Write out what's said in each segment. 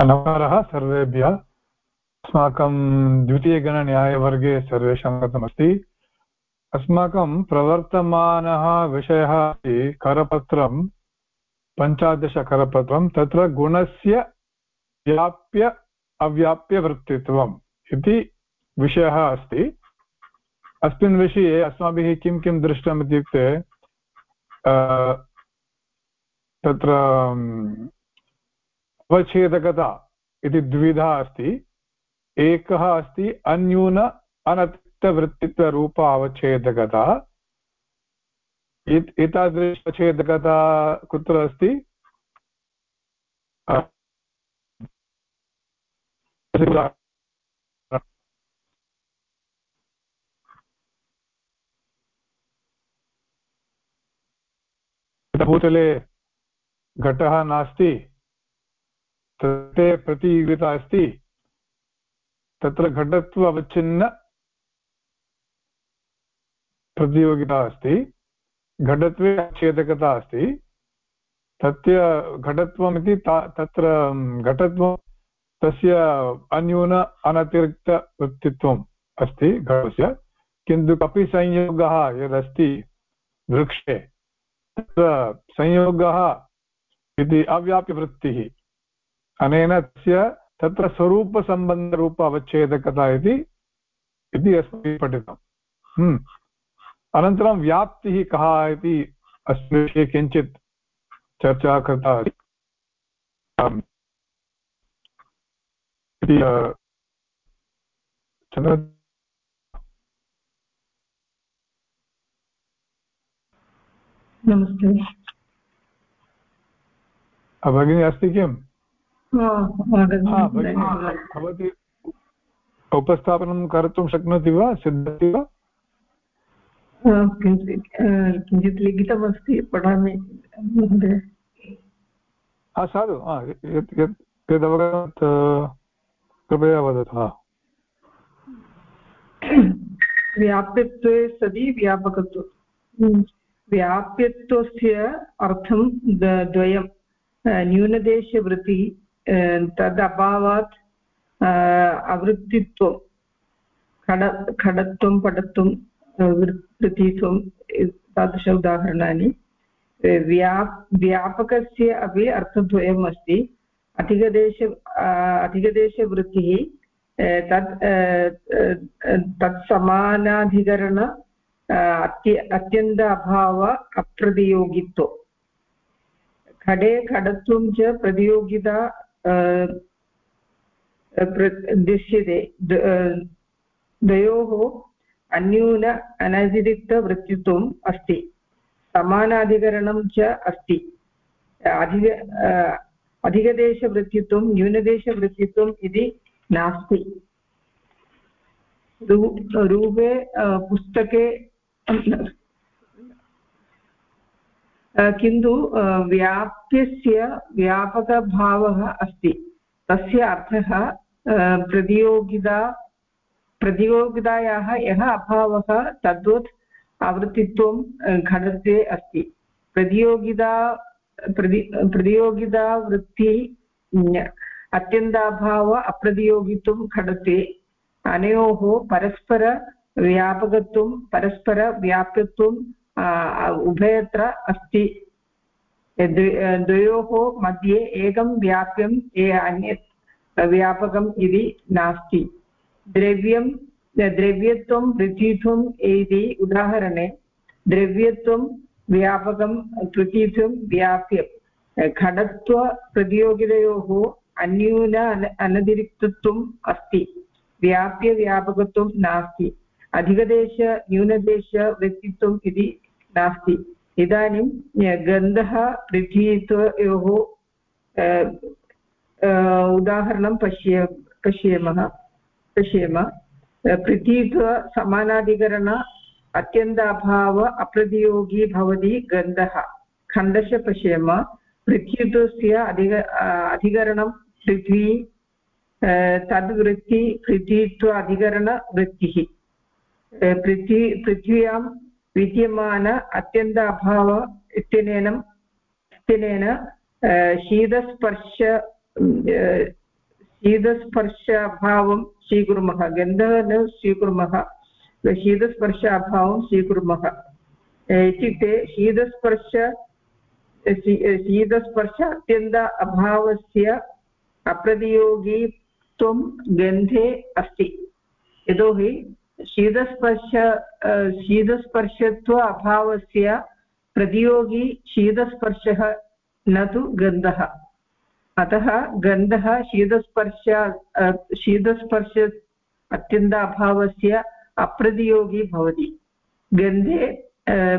नमस्कारः सर्वेभ्यः अस्माकं द्वितीयगणन्यायवर्गे सर्वेषां गतमस्ति अस्माकं प्रवर्तमानः विषयः अस्ति करपत्रं, पञ्चादशकरपत्रं, तत्र गुणस्य व्याप्य अव्याप्यवृत्तित्वम् इति विषयः अस्ति। अस्मिन् विषये अस्माभिः किं किं दृष्टम् इत्युक्ते तत्र अवच्छेदकता इति द्विधा अस्ति। एकः अस्ति अन्यून अनतिक्तवृत्तित्वरूप अवच्छेदकता। एतादृश अवच्छेदकता कुत्र अस्ति? भूतले घटः नास्ति। तटे प्रतियोगिता अस्ति। तत्र घटत्व अवच्छिन्न प्रतियोगिता अस्ति। घटत्वे छेदकता अस्ति। तस्य घटत्वमिति तत्र घटत्वं तस्य अन्यून अनतिरिक्तवृत्तित्वम् अस्ति घटस्य। किन्तु कपिसंयोगः यदस्ति वृक्षे, तत्र संयोगः इति अव्याप्यवृत्तिः। अनेन तत्र स्वरूपसम्बन्धरूप अवच्छेदकता इति इति अस्माभिः पठितम्। हम्म। अनन्तरं व्याप्तिः कः इति अस्मिन् विषये किञ्चित् चर्चा कृता नमस्ते। भगिनी अस्ति किम्? भवती उपस्थापनं कर्तुं शक्नोति वा? सिद्धति वा? किञ्चित् लिखितमस्ति पठामि हा साधु यदवगत कृपया वदतु व्याप्यत्वे सति व्यापकत्व। व्याप्यत्वस्य अर्थं द्वयं न्यूनदेशवृत्तिः तद् अभावात् अवृत्तित्वं खड खडत्वं पटत्वं वृत्तित्वं तादृश उदाहरणानि व्याप् व्यापकस्य अपि अर्थद्वयम् अस्ति अधिकदेश अधिकदेशवृत्तिः तत् तत्समानाधिकरण अत्य अत्यन्त अभाव अप्रतियोगित्वं खडे खडत्वं च प्रतियोगिता दृश्यते द्वयोः अन्यून अनतिरिक्तवृत्तित्वम् अस्ति। समानाधिकरणं च अस्ति। अधिक अधिकदेशवृत्तित्वं, न्यूनदेशवृत्तित्वम् इति नास्ति। रूपे पुस्तके किन्तु व्याप्यस्य व्यापकभावः अस्ति। तस्य अर्थः प्रतियोगिता, प्रतियोगितायाः यः अभावः, तद्वत् आवृत्तित्वं घटत्वे अस्ति। प्रतियोगिता, प्रति, प्रतियोगितावृत्ति अत्यन्ताभाव, अप्रतियोगित्वं घटत्वे अनयोः परस्परव्यापकत्वं परस्परव्याप्यत्वं उभयत्र अस्ति द्वयोः मध्ये एकं व्याप्यं अन्यत् व्यापकम् इति नास्ति द्रव्यं द्रव्यत्वं पृथ्वीत्वम् इति उदाहरणे द्रव्यत्वं व्यापकं पृथ्वीत्वं व्याप्यं घटत्वप्रतियोगितयोः अन्यून अनतिरिक्तत्वम् अस्ति व्याप्यव्यापकत्वं नास्ति अधिकदेश न्यूनदेश इति नास्ति। इदानीं गन्धः पृथ्वीत्वयोः उदाहरणं पश्य, पश्येमः। पश्येम। पृथ्वीत्व समानाधिकरण, अत्यन्ताभाव, अप्रतियोगी भवति गन्धः। खण्डश पश्येम। पृथ्वीत्वस्य अधिक अधिकरणं पृथ्वी तद्वृत्ति पृथ्वीत्व अधिकरणवृत्तिः पृथ्वी, पृथ्व्यां विद्यमान अत्यन्त अभाव इत्यनेन इत्यनेन शीतस्पर्श शीतस्पर्श अभावं स्वीकुर्मः। गन्धः न स्वीकुर्मः। शीतस्पर्श अभावं स्वीकुर्मः। इत्युक्ते शीतस्पर्श शीतस्पर्श अत्यन्त अभावस्य अप्रतियोगित्वं गन्धे अस्ति यतोहि शीतस्पर्श शीतस्पर्शत्व अभावस्य प्रतियोगी शीतस्पर्शः न तु गन्धः। अतः गन्धः शीतस्पर्श शीतस्पर्श अत्यन्त अभावस्य अप्रतियोगी भवति। गन्धे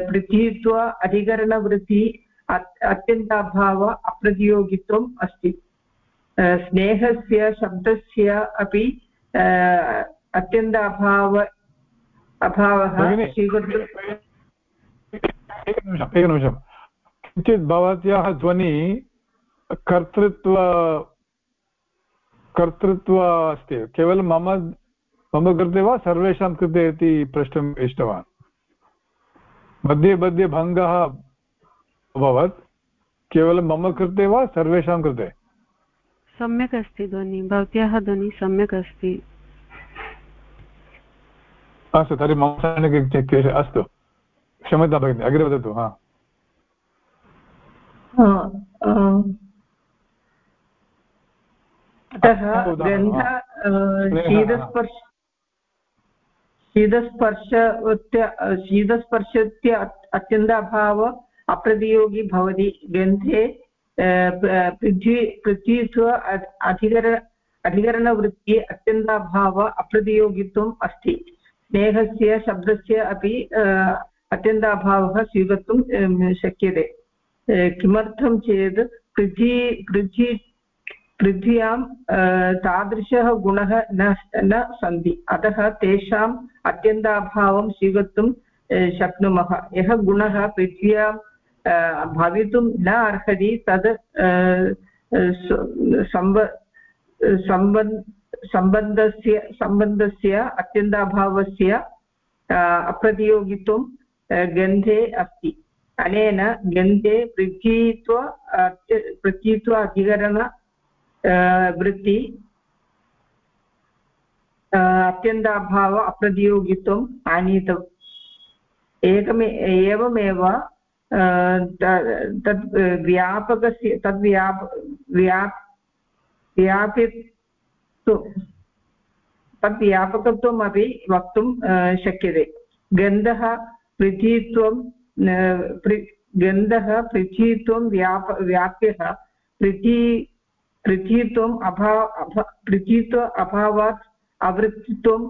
पृथ्वीत्व अधिकरणवृत्ति अत्यन्ताभाव अप्रतियोगित्वम् अस्ति। स्नेहस्य, शब्दस्य अपि अत्यन्ताभाव अभावः एकनिमिषम्। किञ्चित् भवत्याः ध्वनि कर्तृत्व कर्तृत्व अस्ति। केवलं मम मम कृते वा सर्वेषां कृते इति प्रष्टुम् इष्टवान्? मध्ये मध्ये भङ्गः अभवत्। केवलं मम कृते वा सर्वेषां कृते? सम्यक् अस्ति ध्वनि। भवत्याः ध्वनि सम्यक् अस्ति। अस्तु तर्हि मम सम्यक् अस्तु। क्षम्यतां भगिनि अग्रे वदतु हा। अतः गन्ध शीतस्पर्श शीतस्पर्शत्य शीतस्पर्शस्य अत्यन्त अभाव अप्रतियोगी भवति। गन्धे पृथ्वी पृथ्वीत्व अधिकर अधिकरणवृत्ति अत्यन्ताभाव अप्रतियोगित्वम् अस्ति। स्नेहस्य, शब्दस्य अपि अत्यन्ताभावः स्वीकर्तुं शक्यते। किमर्थं चेत् पृथ्वी पृथ्वी, पृथ्व्यां तादृशः गुणः न न सन्ति। अतः तेषाम् अत्यन्ताभावं स्वीकर्तुं शक्नुमः। यः गुणः पृथ्व्यां भवितुं न अर्हति, तद् सम्ब सम्बन् सम्बन्धस्य सम्बन्धस्य, अत्यन्ताभावस्य अप्रतियोगित्वं गन्धे अस्ति। अनेन गन्धे पृथ्वीत्व पृथ्वीत्व अधिकरण वृत्ति अत्यन्ताभाव अप्रतियोगित्वम् आनीतम्। एकमे, एवमेव तद् व्यापकस्य तद् व्याप, व्याप् व्यापित्व तद् व्यापकत्वम् अपि वक्तुं शक्यते। गन्धः पृथ्वीत्वं गन्धः पृथ्वीत्वं व्याप, व्याप्यः पृथ्वी पृथ्वीत्वम् अभाव पृथ्वीत्व अभावात् आवृत्तित्वम्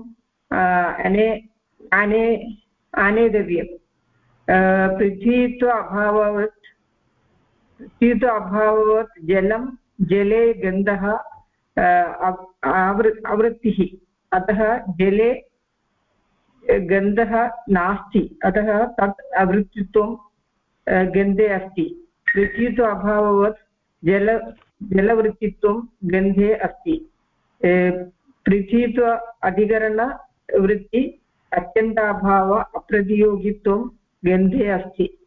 अने आने आनेतव्यम् पृथ्वीत्व अभावात् पृथ्वीत्व अभावात् जलं, जले गन्धः आवृ, आवृत्तिः। अतः जले गन्धः नास्ति। अतः तत् आवृत्तित्वं गन्धे अस्ति। पृथ्वीत्व अभावात् जल, जलवृत्तित्वं गन्धे अस्ति। पृथ्वीत्व अधिकरणवृत्ति अत्यन्ताभाव, अप्रतियोगित्वं गन्धे अस्ति।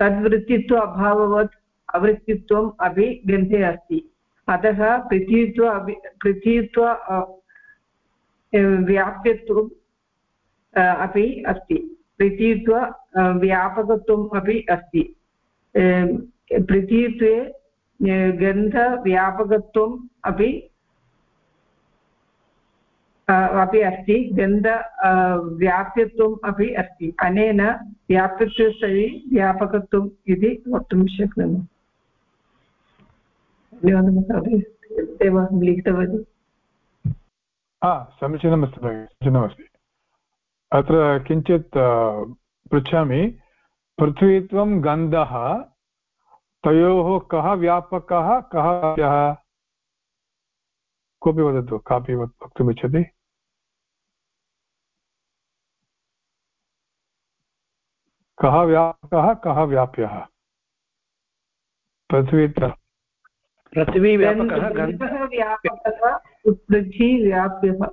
तद्वृत्तित्व अभाववत् अवृत्तित्वम् अपि गन्धे अस्ति। अतः पृथ्वीत्व पृथ्वीत्व व्याप्यत्वम् अपि अस्ति। पृथ्वीत्व व्यापकत्वम् अपि अस्ति। पृथ्वीत्वे गन्धव्यापकत्वम् अपि अपि अस्ति। गन्ध व्याप्यत्वम् अपि अस्ति। अनेन व्याप्यत्वस्य व्यापकत्वम् इति वक्तुं शक्नुमः। हा समीचीनमस्ति भगिनि समीचीनमस्ति अत्र किञ्चित् पृच्छामि. पृथ्वीत्वं गन्धः, तयोः कः व्यापकः, कः यः कोऽपि वदतु, कापि वक्तुमिच्छति? कः व्यापकः, कः व्याप्यः? पृथ्वी पृथ्वी व्यापकः पृथ्वी व्याप्यः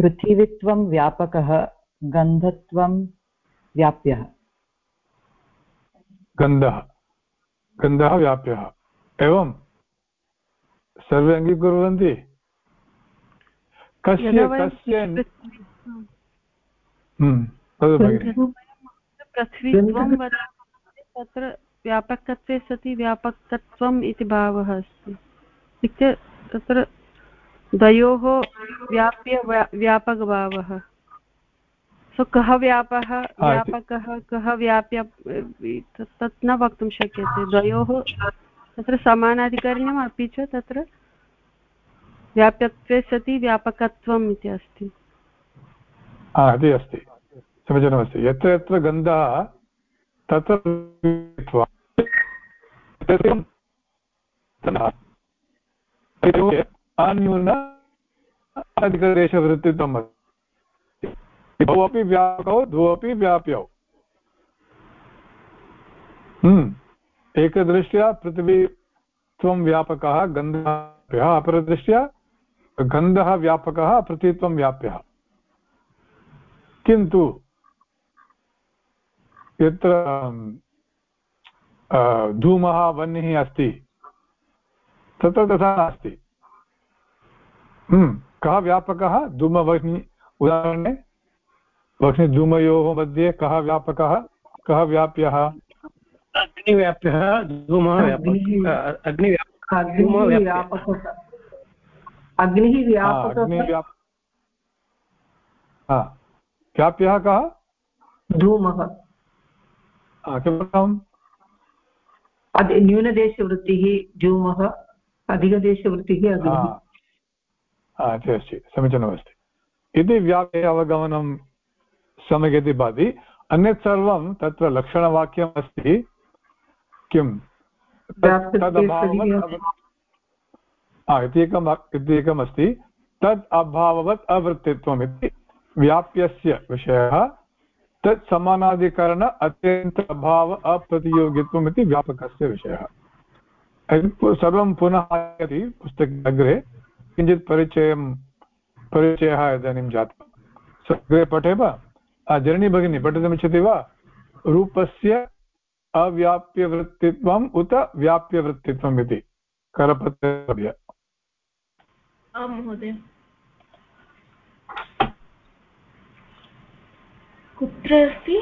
पृथिवीत्वं व्यापकः गन्धत्वं व्याप्यः। गन्धः। गन्धः व्याप्यः। एवं? सर्वे अङ्गीकुर्वन्ति? कस्य कस्य हम्म, तत्र व्यापकत्वे सति व्यापकत्वम् इति भावः अस्ति। इत्युक्ते तत्र द्वयोः व्याप्य व्यापकभावः। सो कः व्यापः व्यापकः कः व्याप्य तत् न वक्तुं शक्यते। द्वयोः तत्र समानाधिकरण्यम् अपि च तत्र व्याप्यत्वे सति व्यापकत्वम् इति अस्ति। इति अस्ति। समीचीनमस्ति। यत्र यत्र गन्धः तत्र अन्यून अधिकदेशवृत्तित्वम् अस्ति द्वौ अपि व्यापकौ, द्वौ अपि व्याप्यौ। हम्म। एकदृष्ट्या पृथिवी त्वं व्यापकः गन्धः, अपरदृष्ट्या गन्धः व्यापकः, पृथ्वीत्वं व्याप्यः। किन्तु यत्र धूमः वह्निः अस्ति। तत्र तथा नास्ति। हम्म, कः व्यापकः? धूमवह्नि उदाहरणे वह्निधूमयोः मध्ये कः व्यापकः? कः व्याप्यः? अग्निव्याप्यः धूमः अग्निः व्याप्यः कः? धूमः। किमर्थम्? न्यूनदेशवृत्तिः धूमः अधिकदेशवृत्तिः इति अस्ति समीचीनमस्ति इति व्याप्य अवगमनं सम्यक् इति भाति अन्यत् सर्वं तत्र लक्षणवाक्यम् अस्ति किं इति एकम् इति एकम् अस्ति तद् अभाववत् अवृत्तित्वम् इति व्याप्यस्य विषयः तत् समानाधिकरण अत्यन्त अभाव अप्रतियोगित्वम् इति व्यापकस्य विषयः। सर्वं पुनः आगति पुस्तके अग्रे किञ्चित् परिचयं, परिचयः इदानीं जातः। अग्रे पठे वा जननी भगिनी, पठितुमिच्छति वा? रूपस्य अव्याप्यवृत्तित्वम् उत व्याप्यवृत्तित्वम् इति। करपत्रभ्य आं महोदय। कुत्र अस्ति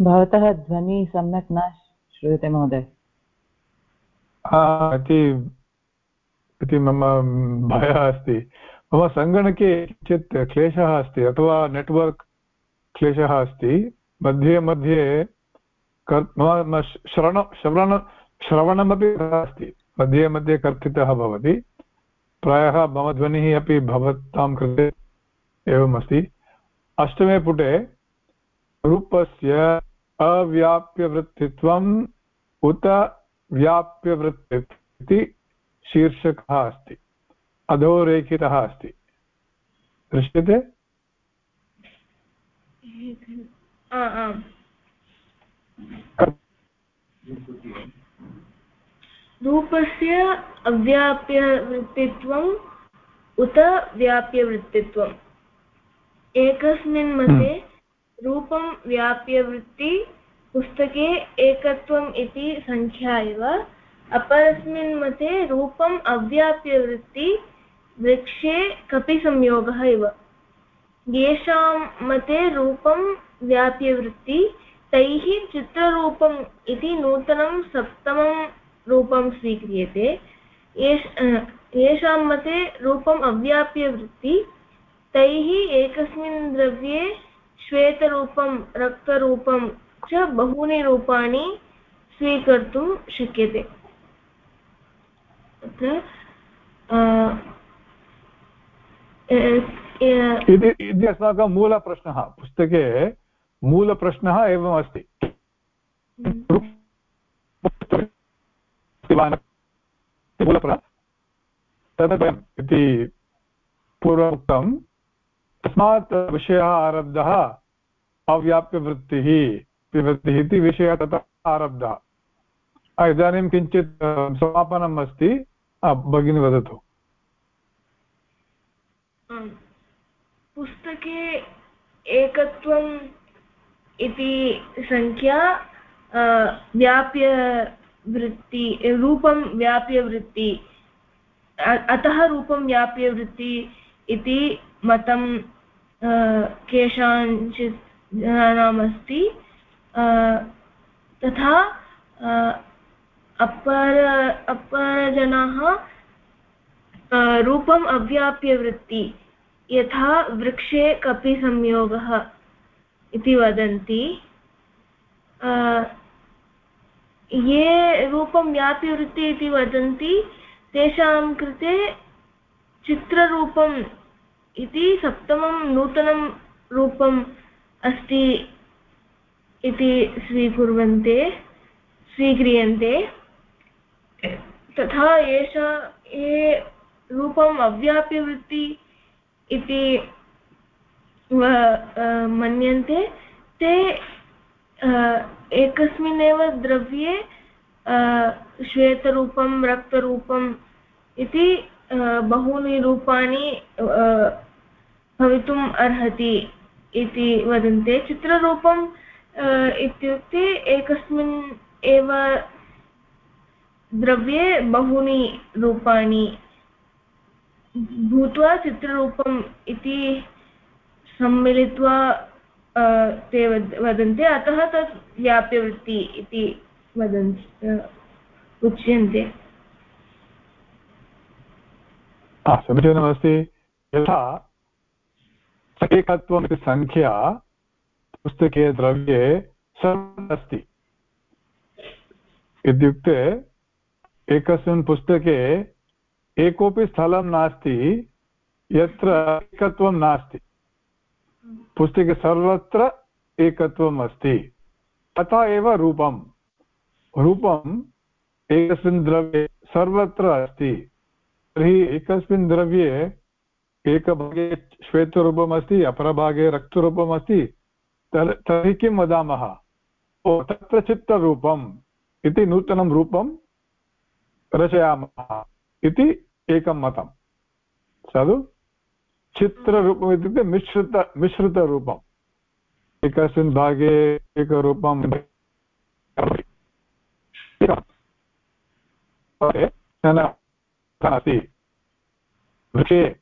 भवतः ध्वनिः सम्यक् न श्रूयते महोदय। इति मम भयः अस्ति। मम सङ्गणके किञ्चित् क्लेशः अस्ति, अथवा नेट्वर्क् क्लेशः अस्ति, मध्ये मध्ये मम श्रवण श्रवण श्रवणमपि अस्ति, मध्ये मध्ये कर्तितः भवति, प्रायः मम ध्वनिः अपि भवतां कृते एवमस्ति। अष्टमे पुटे, रूपस्य अव्याप्यवृत्तित्वम् उत व्याप्यवृत्ति इति शीर्षकः अस्ति। अधोरेखितः अस्ति। दृश्यते? रूपस्य अव्याप्यवृत्तित्वम् उत व्याप्यवृत्तित्वम्। एकस्मिन् मते रूपं व्याप्यवृत्ति पुस्तके एकत्वम् इति सङ्ख्या एव। अपरस्मिन् मते रूपम् अव्याप्यवृत्ति वृक्षे कपिसंयोगः इव। येषां मते रूपं व्याप्यवृत्ति तैः चित्ररूपम् इति नूतनं सप्तमं रूपं स्वीक्रियते। येषां मते रूपम् अव्याप्यवृत्ति तैः एकस्मिन् द्रव्ये श्वेतरूपं, रक्तरूपं च बहूनि रूपाणि स्वीकर्तुं शक्यते। अत्र इति अस्माकं मूलप्रश्नः। पुस्तके मूलप्रश्नः एवम् अस्ति। तदद्वयम् इति पूर्वमुक्तं। तस्मात् विषयः आरब्धः। अव्याप्यवृत्तिः। वृत्तिः इति विषयः ततः आरब्धः। इदानीं किञ्चित् समापनम् अस्ति। भगिनी वदतु। पुस्तके एकत्वम् इति सङ्ख्या व्याप्यवृत्ति, रूपं व्याप्यवृत्ति अतः रूपं व्याप्यवृत्ति इति मतं केषाञ्चित् जनानामस्ति तथा अपर, अपरजनाः रूपम् अव्याप्यवृत्ति यथा वृक्षे कपि संयोगः इति वदन्ति। ये रूपं व्याप्यवृत्ति इति वदन्ति, तेषां कृते चित्ररूपम् इति सप्तमं नूतनं रूपम् अस्ति इति स्वीकुर्वन्ते, स्वीक्रियन्ते। तथा एषा, ये रूपम् अव्याप्यवृत्ति इति मन्यन्ते, ते एकस्मिन्नेव द्रव्ये श्वेतरूपं, रक्तरूपम् इति बहूनि रूपाणि भवितुम् अर्हति इति वदन्ति। चित्ररूपम् इत्युक्ते एकस्मिन् एव द्रव्ये बहूनि रूपाणि भूत्वा चित्ररूपम् इति सम्मिलित्वा ते वदन्ति। अतः तत् व्याप्यवृत्ति इति वदन्ति उच्यन्ते। समीचीनमस्ति यथा एकत्वम् इति सङ्ख्या पुस्तके, द्रव्ये सर्वम् अस्ति। इत्युक्ते एकस्मिन् पुस्तके एकोपि स्थलं नास्ति, यत्र एकत्वं नास्ति। पुस्तके सर्वत्र एकत्वम् अस्ति। तथा एव रूपं रूपम् एकस्मिन् द्रव्ये सर्वत्र अस्ति। तर्हि एकस्मिन् द्रव्ये एकभागे श्वेतरूपम् अस्ति, अपरभागे रक्तरूपम् अस्ति। तर्हि किं वदामः? ओ, तत्र चित्तरूपम् इति नूतनं रूपं रचयामः इति एकं मतं साधु चित्ररूपम् इत्युक्ते मिश्रित, मिश्रितरूपम्। एकस्मिन् भागे एकरूपं अस्ति वृक्षे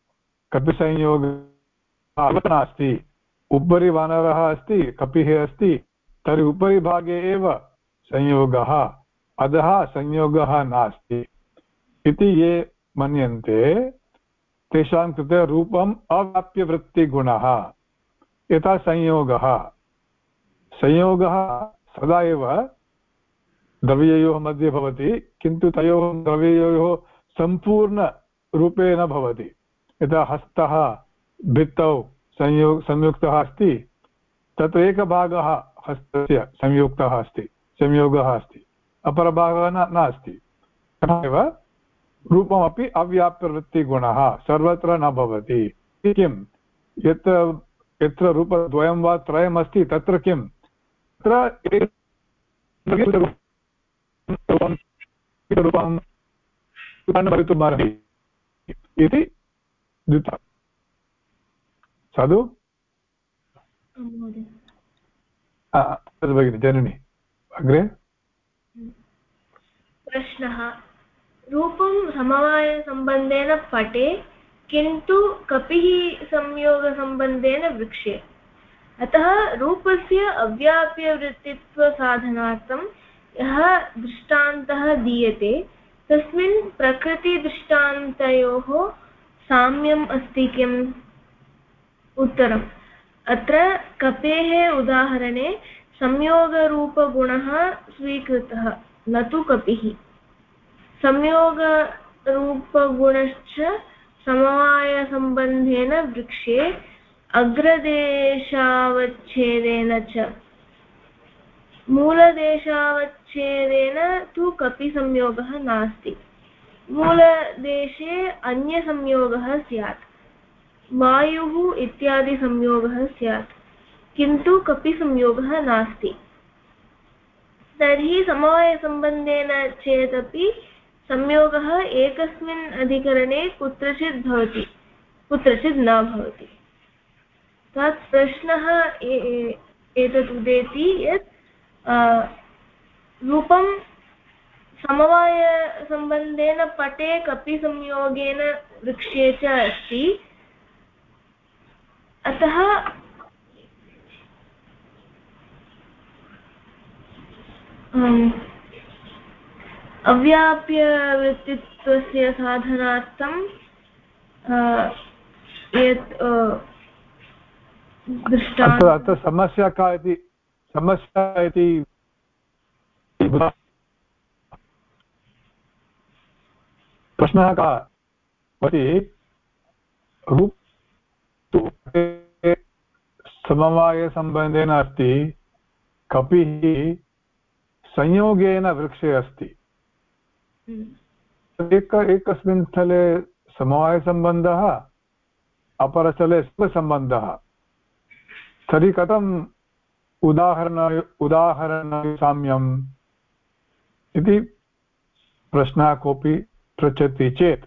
कपिसंयोगः नास्ति। उपरि वानरः अस्ति, कपिः अस्ति, तर्हि उपरि भागे एव संयोगः। अधः संयोगः नास्ति। इति ये मन्यन्ते, तेषां कृते रूपम् अवाप्यवृत्तिगुणः यथा संयोगः। संयोगः सदा एव द्रव्ययोः मध्ये भवति, किन्तु तयोः द्रव्ययोः सम्पूर्णरूपे न भवति। यथा हस्तः, भित्तौ संयोग, संयुक्तः अस्ति तत्र एकभागः हस्तस्य संयुक्तः अस्ति, संयोगः अस्ति, अपरभागः नास्ति। तथैव रूपमपि अव्याप्यवृत्तिगुणः सर्वत्र न भवति। किं? यत्र यत्र रूपद्वयं वा त्रयम् अस्ति तत्र किं? तत्र भवितुमर्हति इति द्विता। साधु? भगिनि जननी अग्रे? प्रश्नः। रूपं समवायसम्बन्धेन पटे किन्तु कपिः संयोगसम्बन्धेन वृक्षे। अतः रूपस्य अव्याप्यवृत्तित्वसाधनार्थं यः दृष्टान्तः दीयते, तस्मिन् प्रकृतिदृष्टान्तयोः साम्यम् अस्ति किम्? उत्तरम्। अत्र कपेः उदाहरणे संयोगरूपगुणः स्वीकृतः, न तु कपिः। संयोगरूपगुणश्च समवायसम्बन्धेन वृक्षे अग्रदेशावच्छेदेन च। मूलदेशावच्छेदेन तु कपि संयोगः नास्ति। मूलदेशे अन्यसंयोगः स्यात्। वायुः इत्यादिसंयोगः स्यात्। किन्तु कपि संयोगः नास्ति। तर्हि समवायसम्बन्धेन चेदपि संयोगः एकस्मिन् अधिकरणे कुत्रचित् भवति कुत्रचित् न भवति। तत् प्रश्नः एतत् उदेति यत् रूपं समवायसम्बन्धेन पटे कपि संयोगेन वृक्षे च अस्ति। अतः अव्याप्यवृत्तित्वस्य साधनार्थं यत् अत्र समस्या का इति समस्या इति प्रश्नः का भवति समवायसम्बन्धेन अस्ति, कपिः संयोगेन वृक्षे अस्ति। एक एकस्मिन् स्थले समवायसम्बन्धः अपरस्थले सुखसम्बन्धः तर्हि कथम् उदाहरण उदाहरणसाम्यम् इति प्रश्नः कोऽपि पृच्छति चेत्।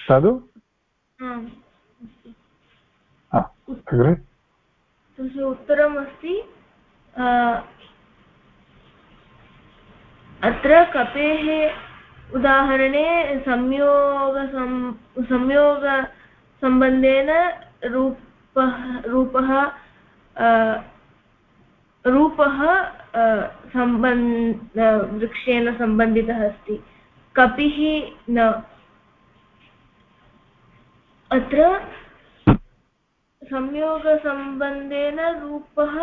साधु? अग्रे। तस्य उत्तरम् अस्ति अत्र कपेः उदाहरणे संयोगसं संयोगसम्बन्धेन रूपः रूपः रूपः सम्बन् वृक्षेण सम्बन्धितः अस्ति। कपिः न। अत्र संयोगसम्बन्धेन रूपः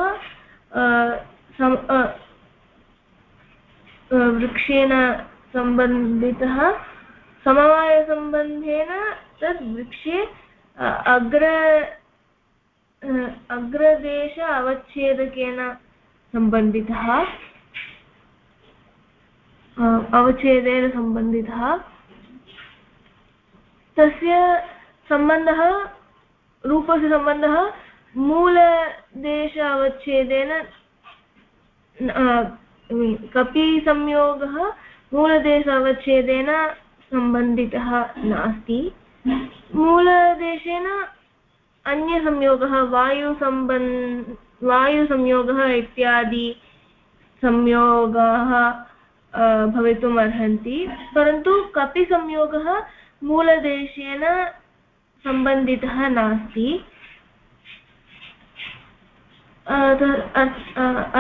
वृक्षेण सम्बन्धितः समवायसम्बन्धेन तद् वृक्षे अग्र अग्रदेश अवच्छेदकेन सम्बन्धितः अवच्छेदेन सम्बन्धितः तस्य सम्बन्धः, रूपस्य सम्बन्धः, मूलदेश अवच्छेदेन कपिसंयोगः मूलदेश अवच्छेदेन सम्बन्धितः नास्ति। मूलदेशेन अन्यसंयोगः वायुसम्बन् वायुसंयोगः इत्यादि संयोगाः भवितुम् अर्हन्ति। परन्तु कपिसंयोगः मूलदेशेन सम्बन्धितः नास्ति।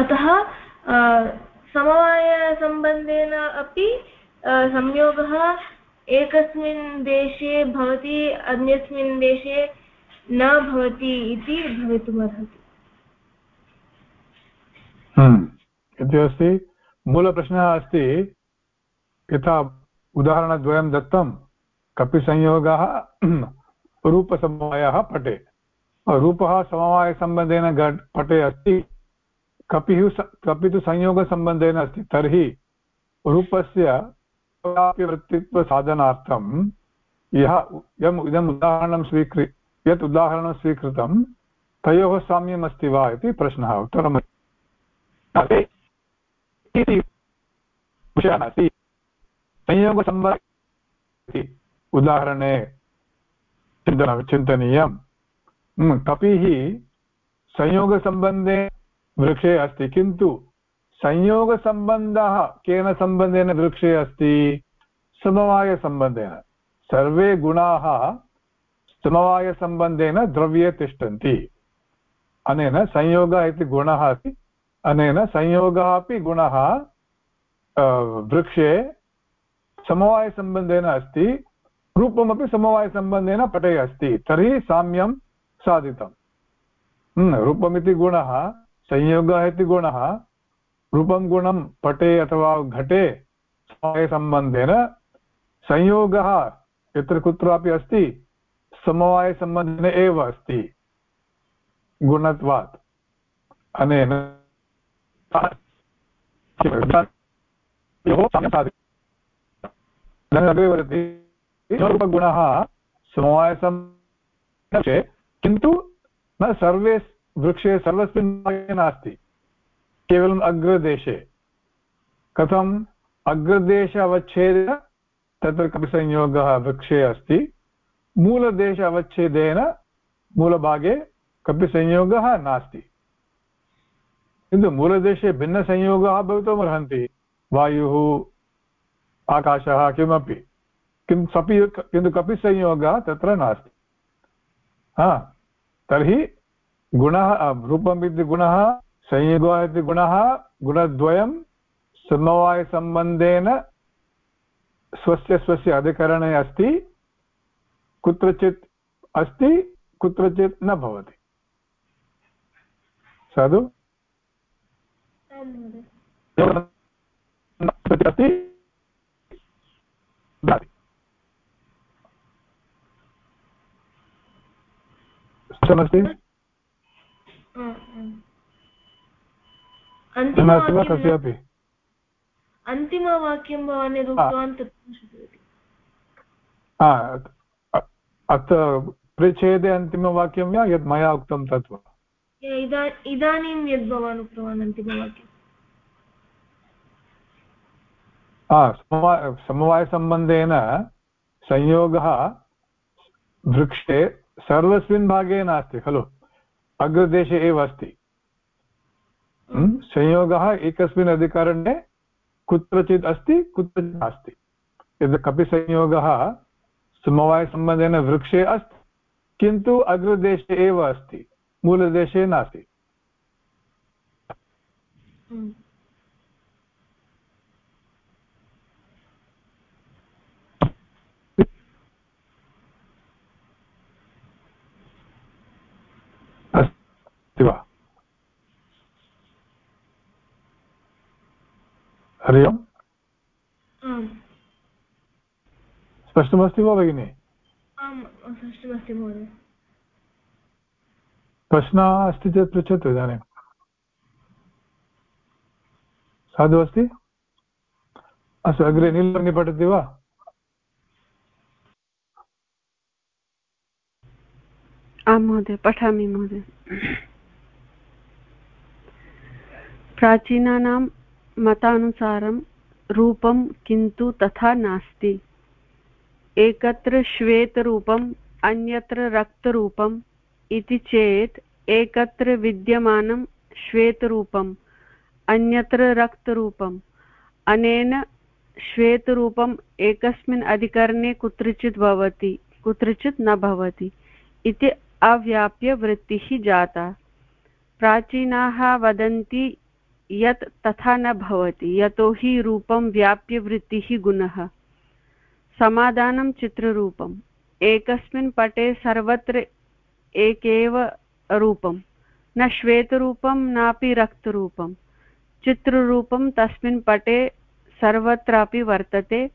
अतः समवायसम्बन्धेन अपि संयोगः एकस्मिन् देशे भवति, अन्यस्मिन् देशे न भवति इति भवितुमर्हति हम्म। अस्ति, मूलप्रश्नः अस्ति, यथा उदाहरणद्वयं दत्तं कपिसंयोगः रूपसमवायः पटे रूपः समवायसम्बन्धेन पटे अस्ति कपिः कपि तु संयोगसम्बन्धेन अस्ति, तर्हि रूपस्य वृत्तित्वसाधनार्थं यः इदम् इदम् उदाहरणं स्वीकृ यत् उदाहरणं स्वीकृतं, तयोः साम्यम् अस्ति वा इति प्रश्नः उत्तरम् विषयः नास्ति। संयोगसम्बन्ध उदाहरणे चिन्तन चिन्तनीयं कपिः संयोगसम्बन्धे वृक्षे अस्ति किन्तु संयोगसम्बन्धः केन सम्बन्धेन वृक्षे अस्ति समवायसम्बन्धेन सर्वे गुणाः समवायसम्बन्धेन द्रव्ये तिष्ठन्ति अनेन संयोगः इति गुणः अस्ति अनेन संयोगः अपि गुणः वृक्षे समवायसम्बन्धेन अस्ति रूपमपि समवायसम्बन्धेन पटे अस्ति तर्हि साम्यं साधितम् हम्म, रूपमिति गुणः संयोगः इति गुणः रूपं गुणं पटे अथवा घटे समवायसम्बन्धेन संयोगः यत्र कुत्रापि अस्ति समवायसम्बन्धेन एव अस्ति। गुणत्वात्। अनेन अग्रे वदति गुणः समवायसं किन्तु न सर्वे वृक्षे सर्वस्मिन् भागे नास्ति। केवलम् अग्रदेशे। कथम् अग्रदेश अवच्छेदेन तत्र कपिसंयोगः वृक्षे अस्ति। मूलदेश अवच्छेदेन मूलभागे कपिसंयोगः नास्ति। किन्तु मूलदेशे भिन्नसंयोगाः भवितुमर्हन्ति वायुः, आकाशः, किमपि। किं सपि किन्तु कपिसंयोगः तत्र नास्ति। हा, तर्हि गुणः रूपम् इति गुणः संयोगः इति गुणः, गुणद्वयं, समवायसम्बन्धेन स्वस्य स्वस्य अधिकरणे अस्ति, कुत्रचित् अस्ति, कुत्रचित् न भवति। साधु? अस्ति स्पष्टमस्ति कस्यापि अन्तिमवाक्यं भवान् यद् उक्तवान् तत् अत्र परिच्छेदे अन्तिमवाक्यं वा यत् मया उक्तं तत् वा? इदानीं यद् भवान् उक्तवान् अन्तिमवाक्यं समवायसम्बन्धेन संयोगः वृक्षे सर्वस्मिन् भागे नास्ति खलु? अग्रदेशे एव अस्ति। संयोगः एकस्मिन् अधिकरणे कुत्रचित् अस्ति कुत्रचित् नास्ति। यद् कपिसंयोगः समवायसम्बन्धेन वृक्षे अस्ति किन्तु अग्रदेशे एव अस्ति मूलदेशे नास्ति अस्ति वा हरि ओम्। स्पष्टमस्ति वा भगिनि? प्रश्नः अस्ति चेत् पृच्छतु इदानीं। साधु अस्ति अस्तु अग्रे नीलवर्णि पठति वा? आं महोदय पठामि महोदय। प्राचीनानां मतानुसारं रूपं किन्तु तथा नास्ति। एकत्र श्वेतरूपम् अन्यत्र रक्तरूपम् इति चेत् एकत्र विद्यमानं श्वेतरूपम् अन्यत्र रक्तरूपम् अनेन श्वेतरूपम् एकस्मिन् अधिकरणे कुत्रचित् भवति, कुत्रचित् न भवति इति अव्याप्यवृत्तिः जाता। प्राचीनाः वदन्ति यत् तथा न भवति यतोहि रूपं व्याप्यवृत्तिः गुणः। समाधानं चित्ररूपम्। एकस्मिन् पटे सर्वत्र एकेव रूपं न श्वेतरूपं, नापि रक्तरूपं चित्ररूपं तस्मिन् पटे सर्वत्रापि वर्तते।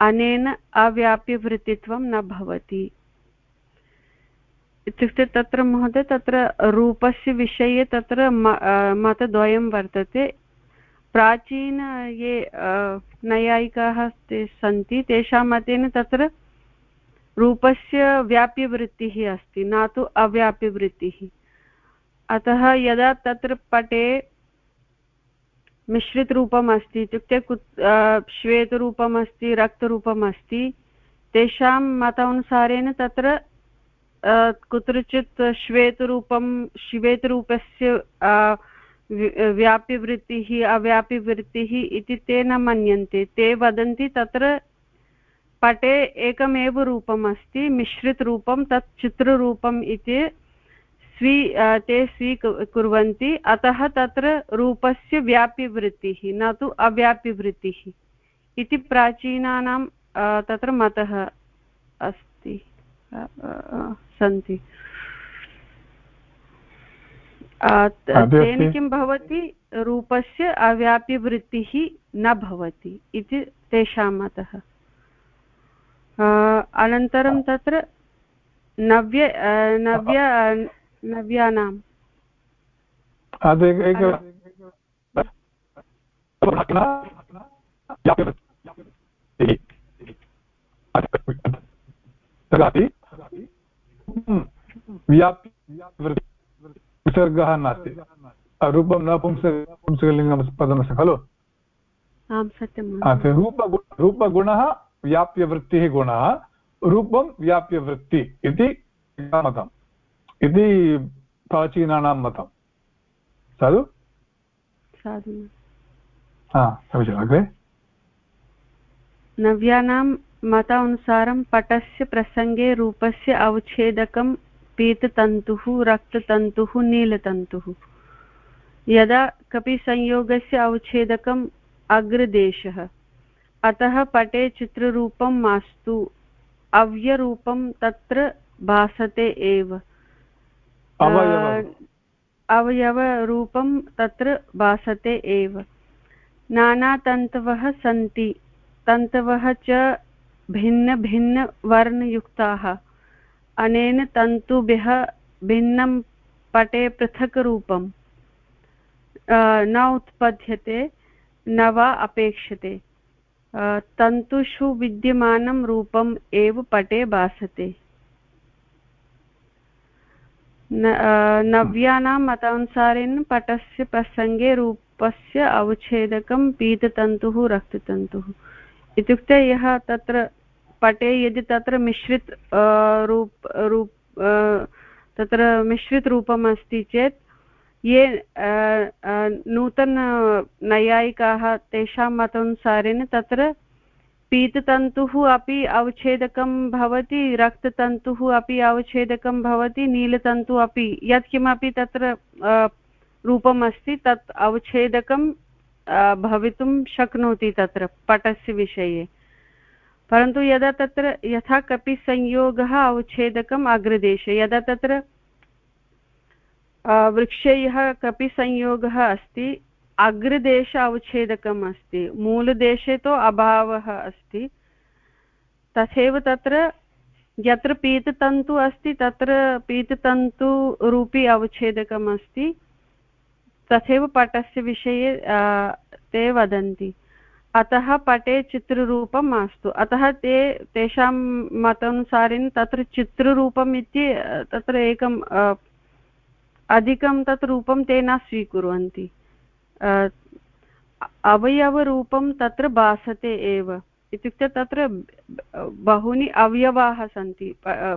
अनेन अव्याप्यवृत्तित्वं न भवति। इत्युक्ते तत्र महोदय, तत्र रूपस्य विषये तत्र मतद्वयं वर्तते। प्राचीन ये नैयायिकाः ते सन्ति, तेषां मतेन तत्र रूपस्य व्याप्यवृत्तिः अस्ति, न तु अव्याप्यवृत्तिः। अतः यदा तत्र पटे मिश्रितरूपम् अस्ति इत्युक्ते श्वेतरूपम् अस्ति रक्तरूपम् अस्ति तेषां मतानुसारेण तत्र कुत्रचित् श्वेतरूपं, श्वेतरूपस्य व्याप्यवृत्तिः अव्याप्यवृत्तिः इति ते न मन्यन्ते। ते वदन्ति तत्र पटे एकमेव रूपम् अस्ति मिश्रितरूपं, तत् चित्ररूपम् इति स्वी ते स्वीकुर्वन्ति अतः तत्र रूपस्य व्याप्यवृत्तिः न तु अव्याप्यवृत्तिः इति प्राचीनानां तत्र मतः अस्ति। सन्ति। तेन किं भवति? रूपस्य अव्याप्यवृत्तिः न भवति इति तेषां मतः। अनन्तरं तत्र नव्य नव्य नव्यानाम् तदापि व्याप्य विसर्गः नास्ति रूपं पुंसकलिङ्गं पदमस्ति खलु रूपगुणः व्याप्यवृत्तिः गुणः रूपं व्याप्यवृत्ति इति मतम् इति प्राचीनानां मतं। साधु? साधु। समीचीनम् अग्रे? नव्यानां मतानुसारं पटस्य प्रसङ्गे रूपस्य अवच्छेदकं पीततन्तुः रक्ततन्तुः नीलतन्तुः। यदा कपि संयोगस्य अवच्छेदकम् अग्रदेशः अतः पटे चित्ररूपं मास्तु अव्यरूपं तत्र भासते एव। अवयवरूपं तत्र भासते एव। नानातन्तवः सन्ति तन्तवः च भिन्नभिन्नवर्णयुक्ताः। अनेन तन्तुभ्यः भिन्नं पटे पृथक् रूपं न उत्पद्यते, न वा अपेक्षते। तन्तुषु विद्यमानं रूपम् एव पटे भासते। नव्यानां मतानुसारेण पटस्य प्रसङ्गे रूपस्य अवच्छेदकं पीततन्तुः, रक्ततन्तुः। इत्युक्ते यः तत्र पटे यदि तत्र मिश्रित रूप रूप तत्र मिश्रितरूपम् अस्ति चेत्, ये नूतननैयायिकाः तेषां मतानुसारेण तत्र पीततन्तुः अपि अवच्छेदकं भवति, रक्ततन्तुः अपि अवच्छेदकं भवति, नीलतन्तुः अपि, यत्किमपि तत्र रूपम् अस्ति तत् अवच्छेदकं भवितुं शक्नोति तत्र, पटस्य विषये। परन्तु यदा तत्र यथा कपि संयोगः अवच्छेदकम् अग्रदेशे, यदा तत्र वृक्षे कपि संयोगः अस्ति, अग्रदेश अवच्छेदकम् अस्ति, मूलदेशे तु अभावः अस्ति, तथैव तत्र यत्र पीततन्तु अस्ति, तत्र पीततन्तुरूपी अवच्छेदकम् अस्ति, तथैव पटस्य विषये ते वदन्ति। अतः पटे चित्ररूपं मास्तु अतः ते, तेषां मतानुसारेण तत्र चित्ररूपम् इति तत्र एकम् अधिकं तत् रूपं ते न स्वीकुर्वन्ति। अवयवरूपं तत्र भासते एव। इत्युक्ते तत्र बहूनि अवयवाः सन्ति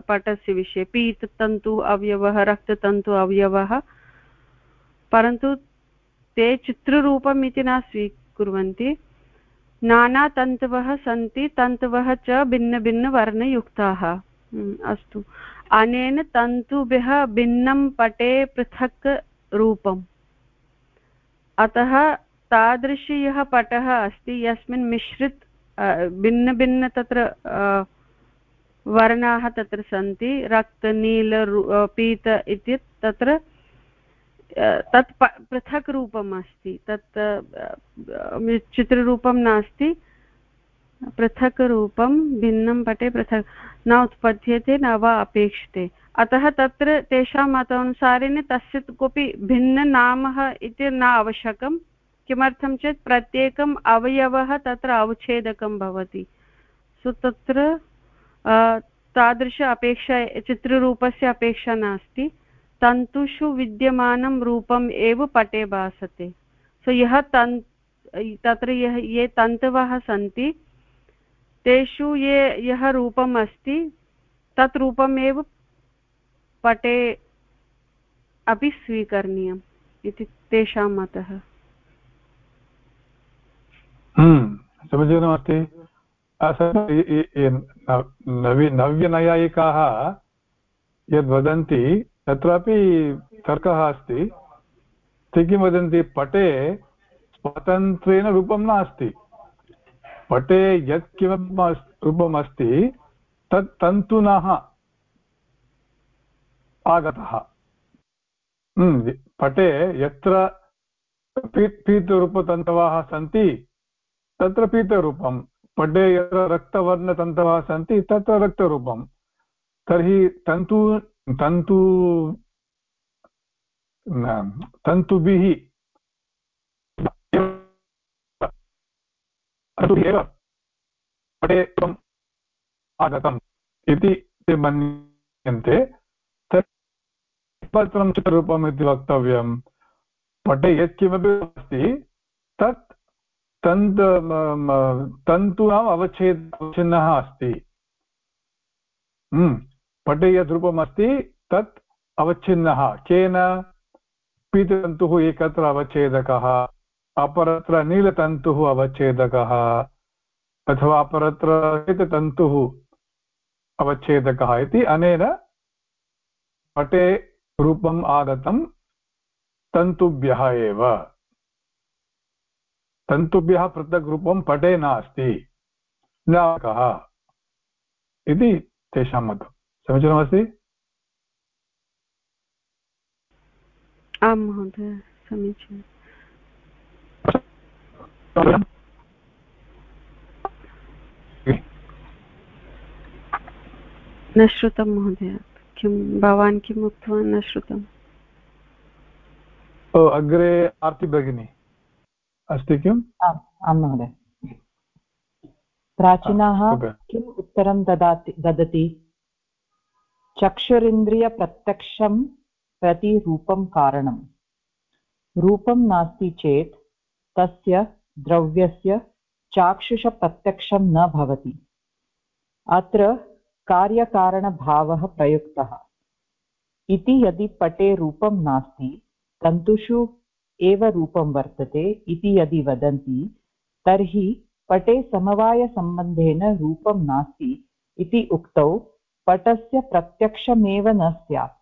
पटस्य विषये। पीततन्तु अवयवः, रक्ततन्तु अवयवः। परन्तु ते चित्ररूपम् इति न स्वीकुर्वन्ति। नानातन्तवः सन्ति तन्तवः च भिन्नभिन्नवर्णयुक्ताः। हम्म, अस्तु। अनेन तन्तुभ्यः भिन्नं पटे पृथक् रूपम्। अतः तादृश यः पटः अस्ति यस्मिन् मिश्रित भिन्नभिन्न तत्र वर्णाः तत्र सन्ति। रक्तनील पीत इति तत्र तत् पृथक् रूपम् अस्ति, तत् चित्ररूपं नास्ति पृथक् रूपं भिन्नं पटे पृथक्, न उत्पद्यते, न वा अपेक्षते। अतः तत्र तेषां मतानुसारेण तस्य कोऽपि भिन्ननामः इति न आवश्यकं, किमर्थं चेत् प्रत्येकम् अवयवः तत्र अवच्छेदकं भवति। सो तत्र तादृश अपेक्षा, चित्ररूपस्य अपेक्षा नास्ति। तन्तुषु विद्यमानं रूपम् एव पटे भासते। सो so, यः तन् तत्र यः ये तन्तवः सन्ति तेषु ये यः रूपम् अस्ति तत् रूपमेव पटे अपि स्वीकरणीयम् इति तेषां मतः। हम्म, समीचीनमस्ति। नव्यनैयायिकाः यद् तत्रापि तर्कः अस्ति। ते किं वदन्ति पटे स्वतन्त्रेण रूपं नास्ति। पटे यत् किमपि रूपम् अस्ति तत् तन्तुनः आगतः। हम्म, पटे यत्र पीतरूपतन्तवः सन्ति तत्र पीतरूपं। पटे यत्र रक्तवर्णतन्तवः सन्ति तत्र रक्तरूपं। तर्हि तन्तु तन्तु तन्तुभिः एव पटे त्वम् आगतम् इति ते मन्यन्ते। तत् चित्ररूपम् इति वक्तव्यम् पटे यत्किमपि अस्ति तत् तन्त् तन्तूनाम् अवच्छेद अवच्छिन्नः अस्ति। हम्म, पटे यद् रूपम् अस्ति तत् अवच्छिन्नः। केन पीततन्तुः एकत्र अवच्छेदकः, अपरत्र नीलतन्तुः अवच्छेदकः, अथवा अपरत्र श्वेततन्तुः अवच्छेदकः इति अनेन पटे रूपम् आगतं तन्तुभ्यः एव। तन्तुभ्यः पृथक् रूपं पटे नास्ति न इति तेषां मतं। समीचीनमस्ति आं महोदय समीचीनम् न श्रुतं महोदय किं भवान् किम् उक्तवान् न श्रुतम् अग्रे आर्ति भगिनी। अस्ति किम् आम् आं महोदय। प्राचीनाः किम् उत्तरं ददाति ददति? चक्षुरिन्द्रियप्रत्यक्षं प्रति रूपं कारणं रूपं नास्ति चेत् तस्य द्रव्यस्य चाक्षुषप्रत्यक्षं न भवति। अत्र कार्यकारणभावः प्रयुक्तः। इति यदि पटे रूपं नास्ति, तन्तुषु एव रूपं वर्तते इति यदि वदन्ति, तर्हि पटे समवायसम्बन्धेन रूपं नास्ति इति उक्तौ पटस्य प्रत्यक्षमेव न स्यात्।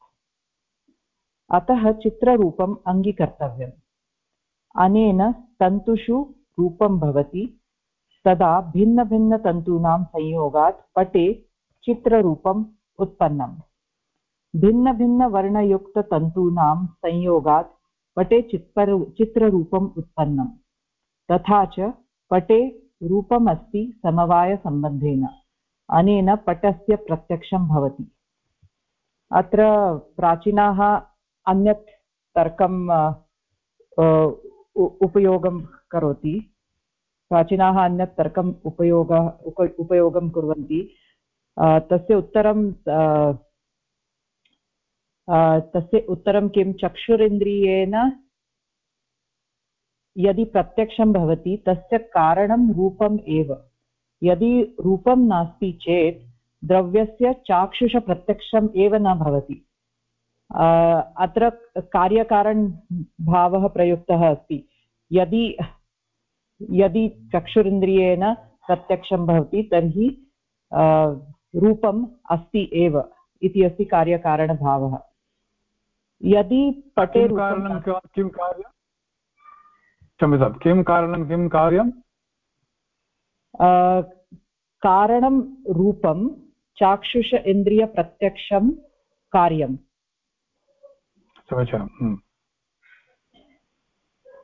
अतः चित्ररूपम् अङ्गीकर्तव्यम्। अनेन तन्तुषु रूपं भवति। तदा भिन्नभिन्नतन्तूनां संयोगात् पटे चित्ररूपम् उत्पन्नम्। भिन्नभिन्नवर्णयुक्ततन्तूनां संयोगात् पटे चित्पर, चित्ररूपम् उत्पन्नम्। तथा च पटे रूपमस्ति समवायसम्बन्धेन। अनेन पटस्य प्रत्यक्षं भवति। अत्र प्राचीनाः अन्यत् तर्कं उपयोगं करोति। प्राचीनाः अन्यत् तर्कम् उपयोग उपयोगं कुर्वन्ति। तस्य उत्तरं तस्य उत्तरं किं? चक्षुरिन्द्रियेण यदि प्रत्यक्षं भवति, तस्य कारणं रूपम् एव। यदि रूपं नास्ति चेत् द्रव्यस्य चाक्षुषप्रत्यक्षम् एव न भवति। अत्र कार्यकारणभावः प्रयुक्तः अस्ति। यदि यदि चक्षुरिन्द्रियेण प्रत्यक्षं भवति तर्हि रूपम् अस्ति एव इति अस्ति कार्यकारणभावः। यदि पटे किं कार्यं? क्षम्यतां किं कारणं किं कार्यं? कारणं रूपं चाक्षुष इन्द्रियप्रत्यक्षं कार्यम्।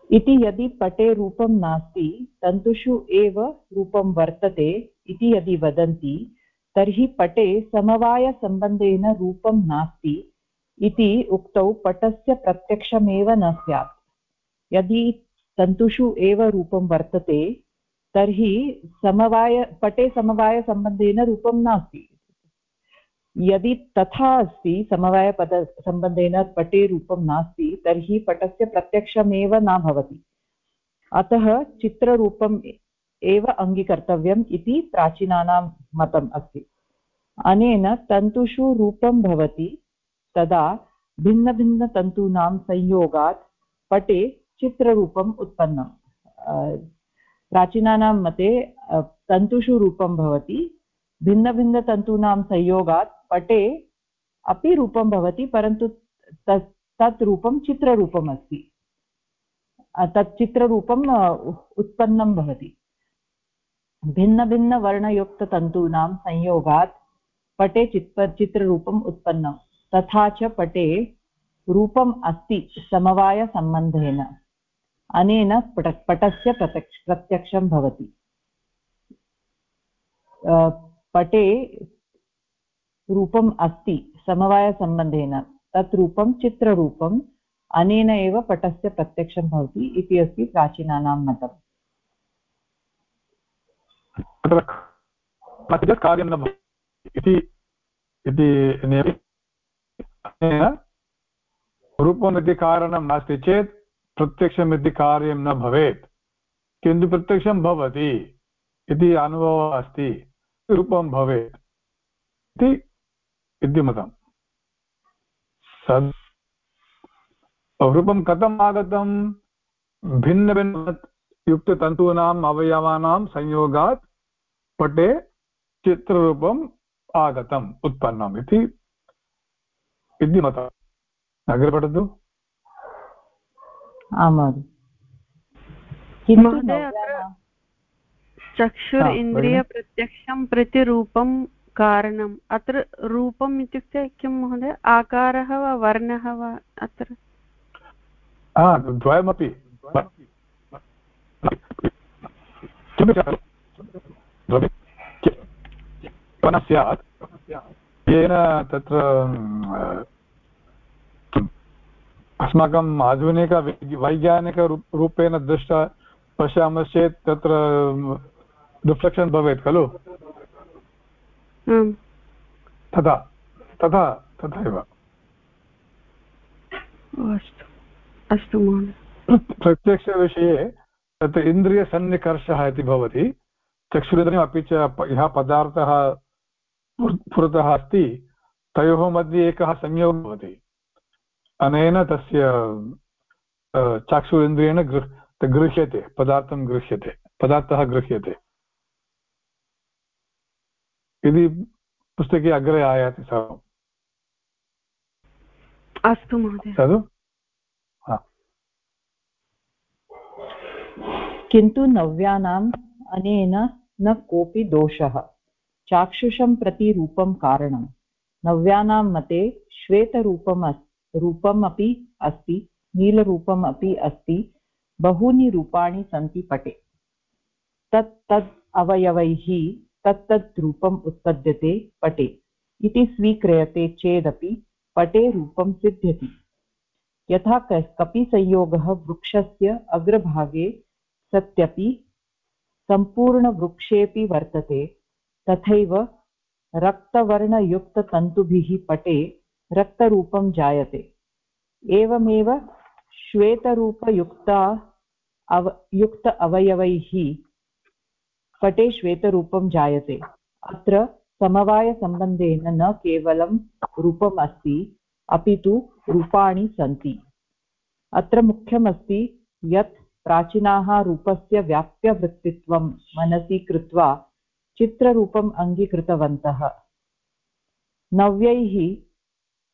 इति यदि पटे रूपं नास्ति तन्तुषु एव रूपं वर्तते इति यदि वदन्ति तर्हि पटे समवायसम्बन्धेन रूपं नास्ति इति उक्तौ पटस्य प्रत्यक्षमेव न स्यात् यदि तन्तुषु एव रूपं वर्तते तर्हि समवाय, पटे समवायसम्बन्धेन रूपं नास्ति। यदि तथा अस्ति, समवायपद सम्बन्धेन पटे रूपं नास्ति, तर्हि पटस्य प्रत्यक्षमेव न भवति। अतः चित्ररूपम् एव अङ्गीकर्तव्यम् इति प्राचीनानां मतम् अस्ति। अनेन तन्तुषु रूपं भवति, तदा भिन्नभिन्नतन्तूनां संयोगात् पटे चित्ररूपम् उत्पन्नम्। प्राचीनानां मते तन्तुषु रूपं भवति, भिन्नभिन्नतन्तूनां संयोगात् पटे अपि रूपं भवति, परन्तु तत् तत् रूपं चित्ररूपम् अस्ति। तत् चित्ररूपम् उत्पन्नं भवति। भिन्नभिन्नवर्णयुक्ततन्तूनां संयोगात् पटे चित् चित्ररूपम् उत्पन्नम् तथा च पटे रूपम् अस्ति समवायसम्बन्धेन। अनेन पट पटस्य प्रत्यक्ष, प्रत्यक्षं भवति। पटे रूपम् अस्ति, समवायसम्बन्धेन। तत् रूपं चित्ररूपम्, अनेन एव पटस्य प्रत्यक्षं भवति इति अस्ति प्राचीनानां मतम्। कार्यं इति कारणं नास्ति चेत् प्रत्यक्षमिति कार्यं न भवेत्। किन्तु प्रत्यक्षं भवति इति अनुभवः अस्ति, रूपं भवेत् इति विद्यमतम् सद् रूपं कथम् आगतं? भिन्नभिन्नयुक्ततन्तूनाम् अवयवानां संयोगात् पटे चित्ररूपम् आगतम् उत्पन्नम् इति विद्यमतम् अग्रे पठतु। आं महोदय महोदय अत्र चक्षुर् इन्द्रियप्रत्यक्षं प्रति रूपं कारणम् अत्र रूपम् इत्युक्ते किं महोदय आकारः वा वर्णः वा अत्र द्वयमपि स्यात् येन तत्र अस्माकम् आधुनिक वैज्ञानिकरूपेण दृष्टा पश्यामश्चेत् तत्र रिफ्लेक्षन् भवेत् खलु? तथा तथा तथैव। अस्तु। अस्तु प्रत्यक्षविषये तत् इन्द्रियसन्निकर्षः इति भवति। चक्षुरिन्द्रियम् अपि च यः पदार्थः पुरतः अस्ति तयोः मध्ये एकः संयोगः भवति। अनेन तस्य चाक्षु इन्द्रियेण गृह्यते पदार्थं गृह्यते पदार्थः गृह्यते। यदि पुस्तके अग्रे आयाति सर्वम् अस्तु महोदय। तद्? किन्तु नव्यानाम् अनेन न कोऽपि दोषः। चाक्षुषं प्रति रूपं कारणं। नव्यानां मते श्वेतरूपम् रूपम् अपि अस्ति नीलरूपम् अपि अस्ति, बहूनि रूपाणि सन्ति पटे। तत् तत् अवयवैः तत्तत् रूपम् उत्पद्यते पटे। इति स्वीक्रियते चेदपि पटे रूपं सिद्ध्यति। यथा कपिसंयोगः वृक्षस्य अग्रभागे सत्यपि सम्पूर्णवृक्षेऽपि वर्तते, तथैव रक्तवर्णयुक्ततन्तुभिः पटे रक्तरूपं जायते। एवमेव श्वेतरूपयुक्ता अव, युक्त अवयवैः पटे श्वेतरूपं जायते। अत्र समवायसम्बन्धेन न केवलं रूपम् अस्ति अपि तु रूपाणि सन्ति। अत्र मुख्यमस्ति यत् प्राचीनाः रूपस्य व्याप्यवृत्तित्वं मनसि कृत्वा चित्ररूपम् अङ्गीकृतवन्तः। नव्यैः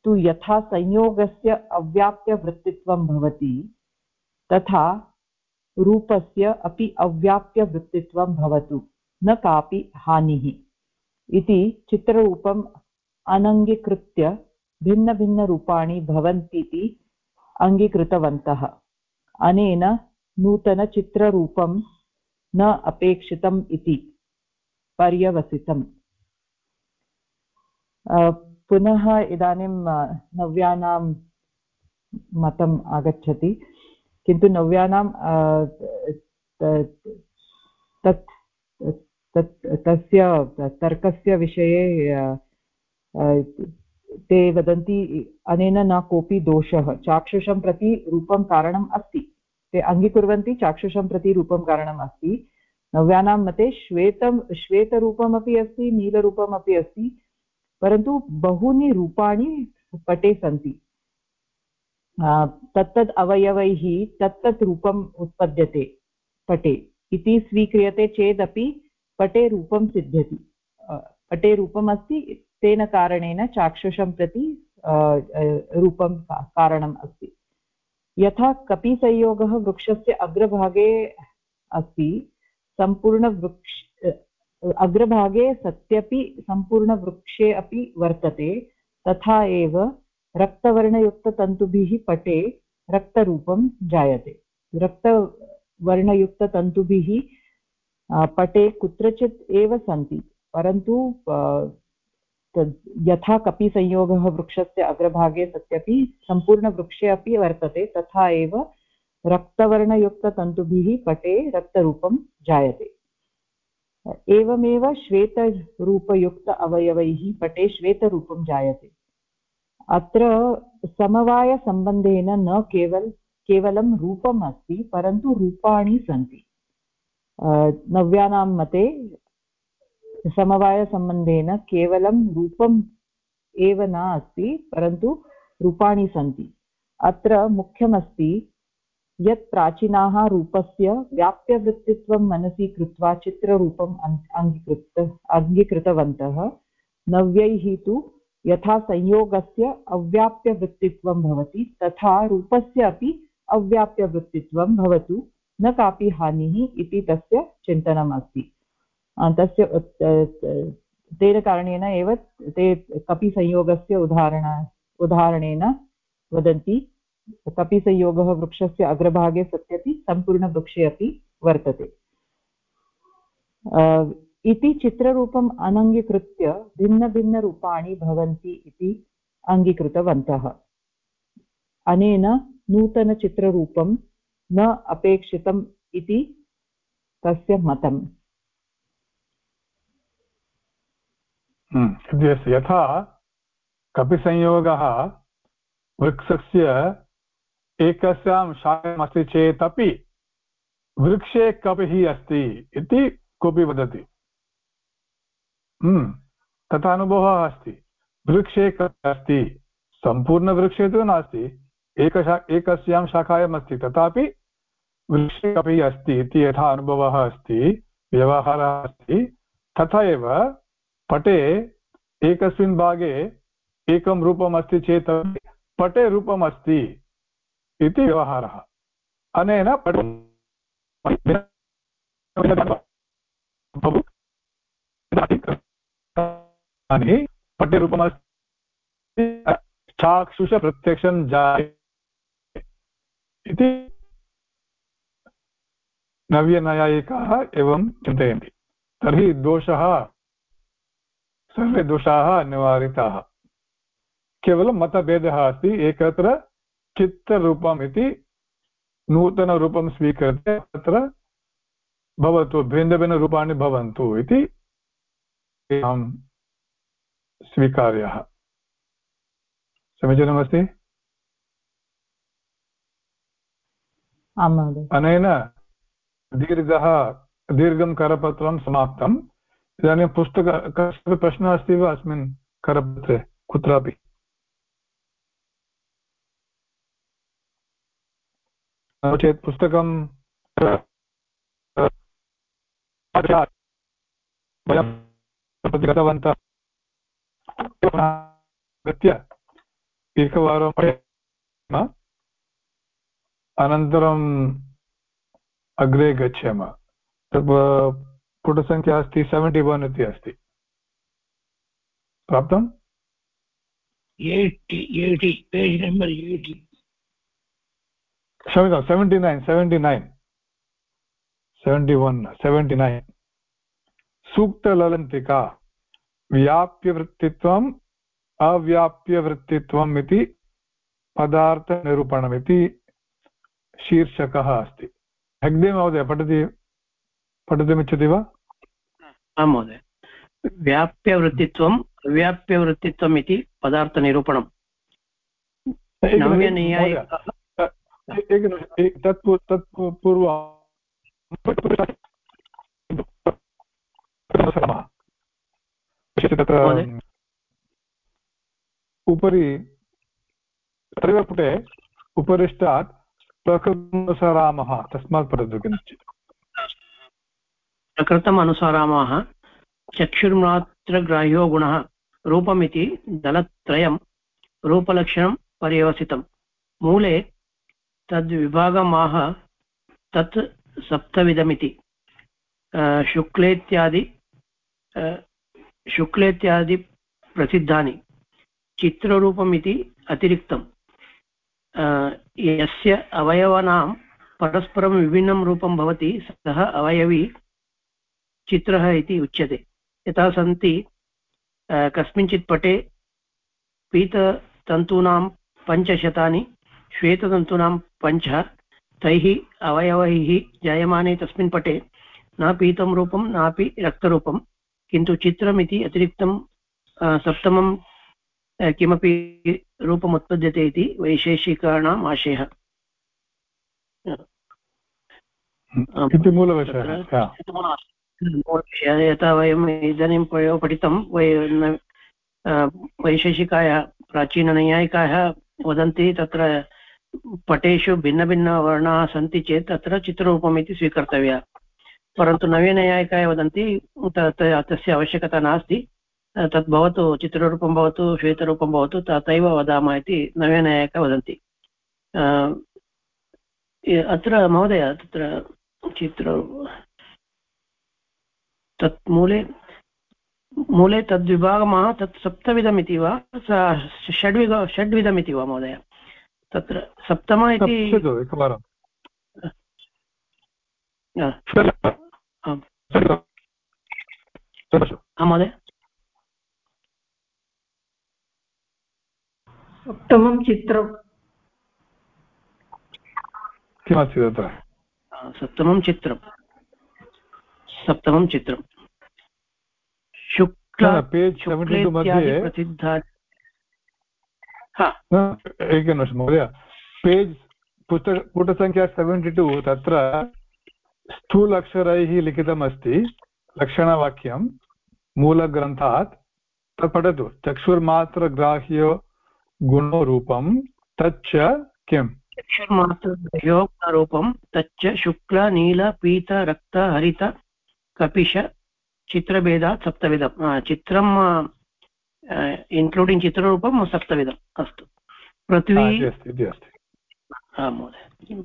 तु यथा संयोगस्य अव्याप्यवृत्तित्वं भवति, तथा रूपस्य अपि अव्याप्यवृत्तित्वं भवतु, न कापि हानिः। इति चित्ररूपम् अनङ्गीकृत्य भिन्नभिन्नरूपाणि भवन्तीति अङ्गीकृतवन्तः। अनेन नूतनचित्ररूपं न अपेक्षितम् इति पर्यवसितम्। पुनः इदानीं नव्यानां मतम् आगच्छति, किन्तु नव्यानां तत् तस्य, तर्कस्य विषये ते वदन्ति, अनेन न कोऽपि दोषः। चाक्षुषं प्रति रूपं कारणम् अस्ति। ते अङ्गीकुर्वन्ति, चाक्षुषं प्रति रूपं कारणम् अस्ति। नव्यानां मते श्वेतं, श्वेतरूपमपि अस्ति, नीलरूपमपि अस्ति। परन्तु बहूनि रूपाणि पटे सन्ति। तत्तद् अवयवैः तत्तत् रूपम् उत्पद्यते पटे। इति स्वीक्रियते चेदपि पटे रूपं सिद्ध्यति। पटे रूपम् अस्ति, तेन कारणेन चाक्षुषं प्रति रूपं कारणम् अस्ति। यथा कपिसंयोगः वृक्षस्य अग्रभागे अस्ति, सम्पूर्णवृक्ष अग्रभागे सत्यपि सम्पूर्णवृक्षे अपि वर्तते, तथा एव रक्तवर्णयुक्ततन्तुभिः पटे रक्तरूपं जायते। रक्तवर्णयुक्ततन्तुभिः पटे कुत्रचित् एव सन्ति, परन्तु यथा कपिसंयोगः वृक्षस्य अग्रभागे सत्यपि सम्पूर्णवृक्षे अपि वर्तते, तथा एव रक्तवर्णयुक्ततन्तुभिः पटे रक्तरूपं जायते। एवमेव श्वेतरूपयुक्त अवयवैः पटे श्वेतरूपं जायते। अत्र समवायसम्बन्धेन न केवल, केवलं रूपम् अस्ति, परन्तु रूपाणि सन्ति। नव्यानां मते समवायसम्बन्धेन केवलं रूपम् एव न अस्ति, परन्तु रूपाणि सन्ति। अत्र मुख्यमस्ति यत् प्राचीनाः रूपस्य व्याप्यवृत्तित्वं मनसि कृत्वा चित्ररूपम् अङ्गीकृत, अङ्गीकृतवन्तः, नव्यैः तु यथा संयोगस्य अव्याप्यवृत्तित्वं भवति, तथा रूपस्य अपि अव्याप्यवृत्तित्वं भवतु, न कापि हानिः इति तस्य चिन्तनम् अस्ति तस्य तेन कारणेन एव ते कपिसंयोगस्य उदाहरण, उदाहरणेन वदन्ति। कपिसंयोगः वृक्षस्य अग्रभागे सत्यपि सम्पूर्णवृक्षे अपि वर्तते इति चित्ररूपम् अनङ्गीकृत्य भिन्नभिन्नरूपाणि भवन्ति इति अङ्गीकृतवन्तः। अनेन नूतनचित्ररूपं न अपेक्षितम् इति तस्य मतम्। यथा कपिसंयोगः वृक्षस्य एकस्यां शाखामस्ति चेदपि वृक्षे कपिः अस्ति इति कोऽपि वदति। हम्म, तथा अनुभवः अस्ति। वृक्षे अस्ति सम्पूर्णवृक्षे तु नास्ति एकशा एकस्यां शाखायाम् अस्ति तथापि वृक्षे कपिः अस्ति इति यथा अनुभवः अस्ति व्यवहारः अस्ति तथा एव पटे एकस्मिन् भागे एकं रूपम् अस्ति चेत् पटे रूपम् अस्ति इति व्यवहारः। अनेन पठ्यरूपमस्ति चाक्षुषप्रत्यक्षं जाय इति नव्यनयायिकाः एवं चिन्तयन्ति। तर्हि दोषः, सर्वे दोषाः निवारिताः। केवलं मतभेदः अस्ति, एकत्र चित्तरूपम् इति नूतनरूपं स्वीकृत्य तत्र भवतु भिन्नभिन्नरूपाणि भवन्तु इति अहं स्वीकार्यः। समीचीनमस्ति? अनेन दीर्घः दीर्घं करपत्रं समाप्तम्। इदानीं पुस्तक कश्चित् प्रश्नः अस्ति वा अस्मिन् करपत्रे? कुत्रापि? नो चेत् पुस्तकं वयं गतवन्तः गत्य एकवारं पठेम अनन्तरम् अग्रे गच्छेम। पुटसङ्ख्या अस्ति सेवेण्टि वन् इति अस्ति। प्राप्तम्? Eighty eighty page number eighty क्षम्यतां seventy nine seventy nine seventy one seventy nine सूक्तललन्तिका व्याप्यवृत्तित्वम् अव्याप्यवृत्तित्वम् इति पदार्थनिरूपणमिति शीर्षकः अस्ति हेग्डे महोदय पठति पठितुमिच्छति वा आं महोदय व्याप्यवृत्तित्वम् अव्याप्यवृत्तित्वम् इति पदार्थनिरूपणम् तत् तत् पूर्वं तत्र उपरि तत्रैव पुटे उपरिष्टात् प्रकृतमनुसरामः तस्मात् पठतु किञ्चित् प्रकृतम् अनुसरामः चक्षुर्मात्रग्राह्यो गुणः रूपमिति दलत्रयं रूपलक्षणं पर्यवसितं। मूले तद्विभागमाह तत् सप्तविधमिति। शुक्लेत्यादि शुक्लेत्यादि प्रसिद्धानि। चित्ररूपमिति अतिरिक्तं। यस्य अवयवानां परस्परं विभिन्नं रूपं भवति, सः अवयवी चित्रः इति उच्यते। यथा सन्ति कस्मिंश्चित् पटे पीततन्तूनां पञ्चशतानि श्वेततन्तूनां पञ्च तैः अवयवैः जायमाने तस्मिन् पटे न पीतं रूपं नापि रक्तरूपं किन्तु चित्रमिति अतिरिक्तं सप्तमं किमपि रूपम् उत्पद्यते इति वैशेषिकाणाम् आशयः। मूलविषयः? यथा वयम् इदानीं पठितं वय वैशेषिकायाः प्राचीननैयायिकाः वदन्ति तत्र पटेषु भिन्नभिन्नवर्णाः सन्ति चेत् तत्र चित्ररूपम् इति स्वीकर्तव्या परन्तु नवीननैयायिकाः वदन्ति तस्य आवश्यकता नास्ति तद् भवतु चित्ररूपं भवतु श्वेतरूपं भवतु तथैव वदामः इति नवीननायकः वदन्ति अत्र महोदय तत्र चित्र तत् मूले मूले तद्विभागमः तत् सप्तविधमिति वा षड्विध षड्विधमिति वा महोदय तत्र सप्तम इति एकवारं। महोदय। उत्तमं चित्रं किमस्ति तत्र? सप्तमं चित्रं सप्तमं चित्रं शुक्ल मध्ये प्रसिद्धा एकनिमिषं महोदय। पेज् पुस्तक पुटसङ्ख्या सेवेण्टि टु तत्र स्थूलक्षरैः लिखितमस्ति। लक्षणवाक्यं मूलग्रन्थात् तत् पठतु। चक्षुर्मात्रग्राह्यो गुणो रूपं तच्च किम्? चक्षुर्मात्रयोगरूपं तच्च शुक्ल नील पीत रक्त हरित कपिश चित्रभेदात् सप्तविधं चित्रं इन्क्लूडिङ्ग् चित्ररूपं सप्तविधम् अस्तु पृथ्वी महोदय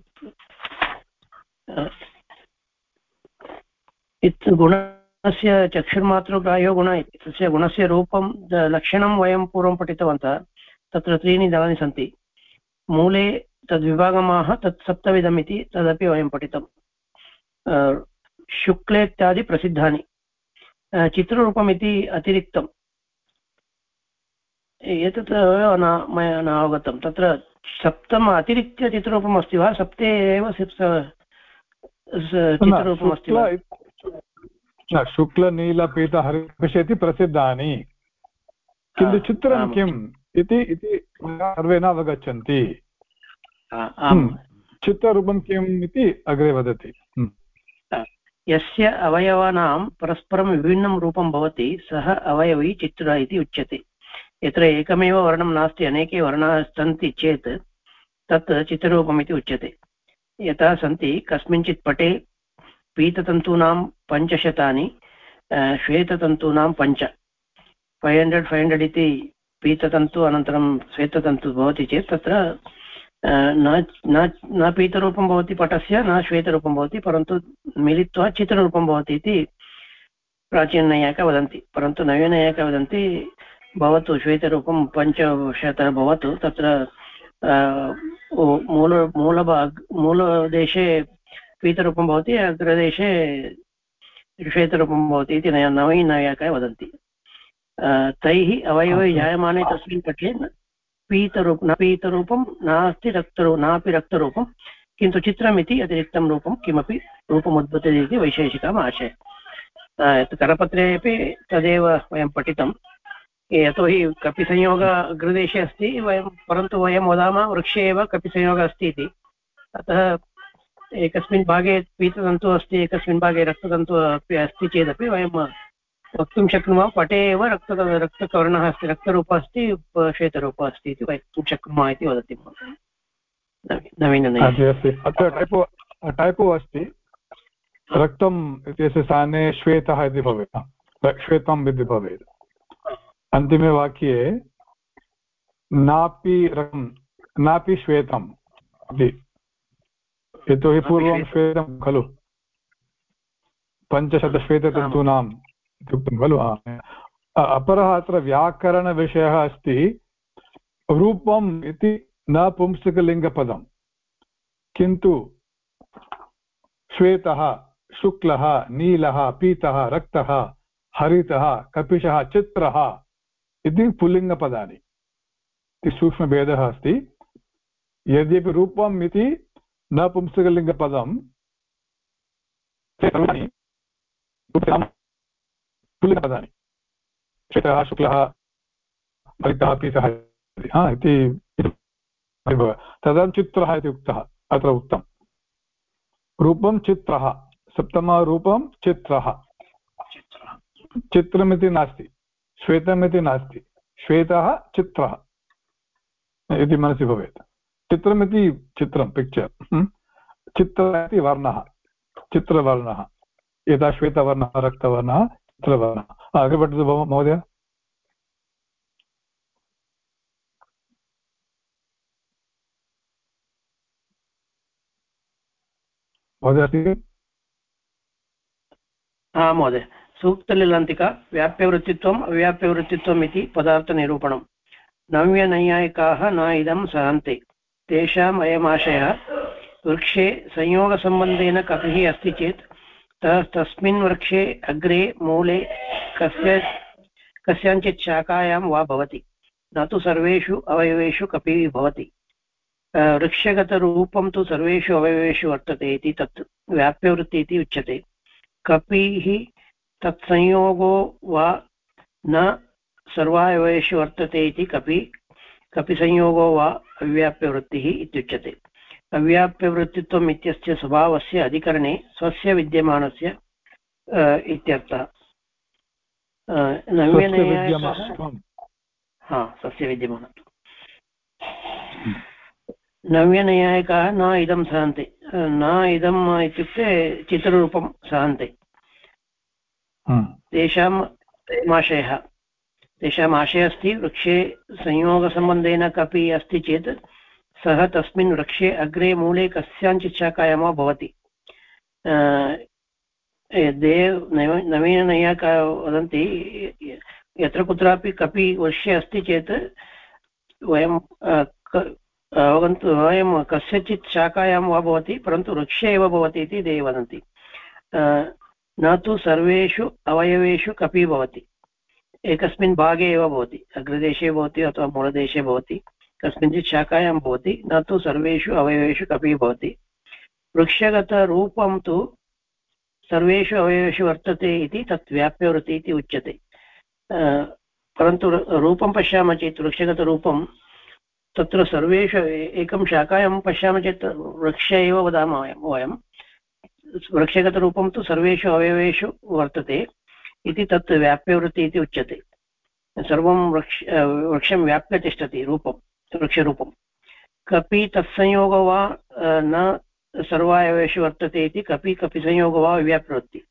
गुणस्य चक्षुर्मातृग्राह्यो गुण इति तस्य गुणस्य रूपं लक्षणं वयं पूर्वं पठितवन्तः तत्र त्रीणि दलानि सन्ति मूले तद्विभागमाः तत् सप्तविधमिति तदपि वयं पठितं शुक्ले इत्यादि प्रसिद्धानि चित्ररूपमिति अतिरिक्तम् एतत् न मया न अवगतं। तत्र सप्तम अतिरिक्त्य चित्ररूपम् अस्ति वा? सप्ते एव चित्ररूपम् अस्ति वा? शुक्लनीलपीतहरिष इति प्रसिद्धानि। किन्तु चित्रं किम् इति इति सर्वे न अवगच्छन्ति हम्म। चित्ररूपं किम् इति अग्रे वदति। हम्म। यस्य अवयवानां परस्परं विभिन्नं रूपं भवति सः अवयवी चित्र इति उच्यते। यत्र एकमेव वर्णं नास्ति, अनेके वर्णाः सन्ति चेत् तत् चित्ररूपम् इति उच्यते। यथा सन्ति, कस्मिंश्चित् पटे पीततन्तूनां पञ्चशतानि श्वेततन्तूनां पञ्च। फैव् हण्ड्रेड् फैव् हण्ड्रेड् इति पीततन्तु, अनन्तरं श्वेततन्तु भवति चेत् तत्र न न पीतरूपं भवति पटस्य, न श्वेतरूपं भवति, परन्तु मिलित्वा चित्ररूपं भवति इति प्राचीननैयायिका वदन्ति। परन्तु नवीननैयायिका वदन्ति भवतु श्वेतरूपं पञ्चशत भवतु। तत्र मूल मूलभाग मूलदेशे पीतरूपं भवति अग्रदेशे श्वेतरूपं भवति इति नवीननैयायिका वदन्ति। तैः अवयवै जायमाने तस्मिन् पठे पीतरूप न पीतरूपं नास्ति रक्तरू नापि रक्तरूपं किन्तु चित्रमिति अतिरिक्तं रूपं किमपि रूपमुद्भुतते इति वैशेषिकम् आशय। करपत्रे अपि तदेव वयं पठितं। यतोहि कपिसंयोग अग्रदेशे अस्ति, वयं परन्तु वयं वदामः वृक्षे एव कपिसंयोगः अस्ति इति। अतः एकस्मिन् भागे पीततन्तुः अस्ति, एकस्मिन् भागे रक्ततन्तुः अपि अस्ति चेदपि वयं वक्तुं शक्नुमः। पटे एव रक्त रक्तवर्णः अस्ति, रक्तरूपः अस्ति श्वेतरूपः अस्ति इति वक्तुं शक्नुमः इति वदति अत्र टैपो टैपो अस्ति। रक्तम् इत्यस्य स्थाने श्वेतः इति भवेत्। श्वेतम् इति भवेत्। अन्तिमे वाक्ये नापि रक्तं नापि श्वेतम् इति यतोहि पूर्वं श्वेतं खलु। पञ्चशतश्वेततन्तूनां इत्युक्तं खलु अपरः अत्र व्याकरणविषयः अस्ति रूपम् इति न पुंसकलिङ्गपदं किन्तु श्वेतः शुक्लः नीलः पीतः रक्तः हरितः कपिशः चित्रः इति पुल्लिङ्गपदानि इति सूक्ष्मभेदः अस्ति। यद्यपि रूपम् इति न पुंसकलिङ्गपदं सर्वाणि पुल्लिङ्गपदानि श्वेतः, शुक्लः, हरितः, पीतः इति। तदा चित्रः इति उक्तः, अत्र उक्तम् रूपं चित्रः सप्तमरूपं चित्रः। चित्रमिति नास्ति। श्वेतमिति नास्ति। श्वेतः चित्रः। इति मनसि भवेत्। चित्रमिति चित्रं पिक्चर् चित्र इति वर्णः। चित्रवर्णः। यथा श्वेतवर्णः, रक्तवर्णः, चित्रवर्णः। अग्रे पठतु महोदय। महोदय महोदय। सूक्तलिलन्तिका व्याप्यवृत्तित्वम् अव्याप्यवृत्तित्वम् इति पदार्थनिरूपणम्। नव्यनैयायिकाः न इदं सहन्ते तेषाम् अयमाशयः वृक्षे संयोगसम्बन्धेन कपिः अस्ति चेत् तस्मिन् वृक्षे अग्रे, मूले कस्य कस्याञ्चित् शाखायां वा भवति। न तु सर्वेषु अवयवेषु कपिः भवति। वृक्षगतरूपं तु सर्वेषु अवयवेषु वर्तते इति तत् व्याप्यवृत्ति इति उच्यते। कपिः तत्संयोगो वा न सर्वावयवेषु वर्तते इति कपि कपिसंयोगो वा अव्याप्यवृत्तिः इत्युच्यते। अव्याप्यवृत्तित्वम् इत्यस्य स्वभावस्य अधिकरणे स्वस्य विद्यमानस्य इत्यर्थः। हा स्वस्य विद्यमानत्वम्। नव्यनैयायिकाः न इदं सहन्ति न इदम् इत्युक्ते चित्ररूपं सहन्ति तेषाम् आशयः तेषाम् आशयः अस्ति, वृक्षे संयोगसम्बन्धेन कपि अस्ति चेत् सः तस्मिन् वृक्षे अग्रे मूले कस्याञ्चित् शाखायां वा भवति देव नवीननैयायिकाः वदन्ति, यत्र कुत्रापि कपि वृक्षे अस्ति चेत् वयं अवगन्तु, वयं कस्यचित् शाखायां वा भवति, परन्तु वृक्षे एव भवति इति ते वदन्ति। न तु सर्वेषु अवयवेषु कपि भवति। एकस्मिन् भागे एव भवति, अग्रदेशे भवति अथवा मूलदेशे भवति, कस्मिंश्चित् शाखायां भवति, न तु सर्वेषु अवयवेषु कपि भवति। वृक्षगतरूपं तु सर्वेषु अवयवेषु वर्तते इति तत् व्याप्यवृत्ति इति उच्यते। परन्तु रूपं पश्यामः चेत् वृक्षगतरूपं, तत्र सर्वेषु एकं शाखायां पश्यामः चेत् वृक्ष एव वदामः वयं। वृक्षगतरूपं तु सर्वेषु अवयवेषु वर्तते इति तत् व्याप्यवृत्ति इति उच्यते। सर्वं वृक्ष वृक्षं व्याप्य तिष्ठति रूपं वृक्षरूपं कपि तत्संयोगो वा न सर्वायवेषु वर्तते इति कपि कपिसंयोगो वा व्याप्यवृत्ति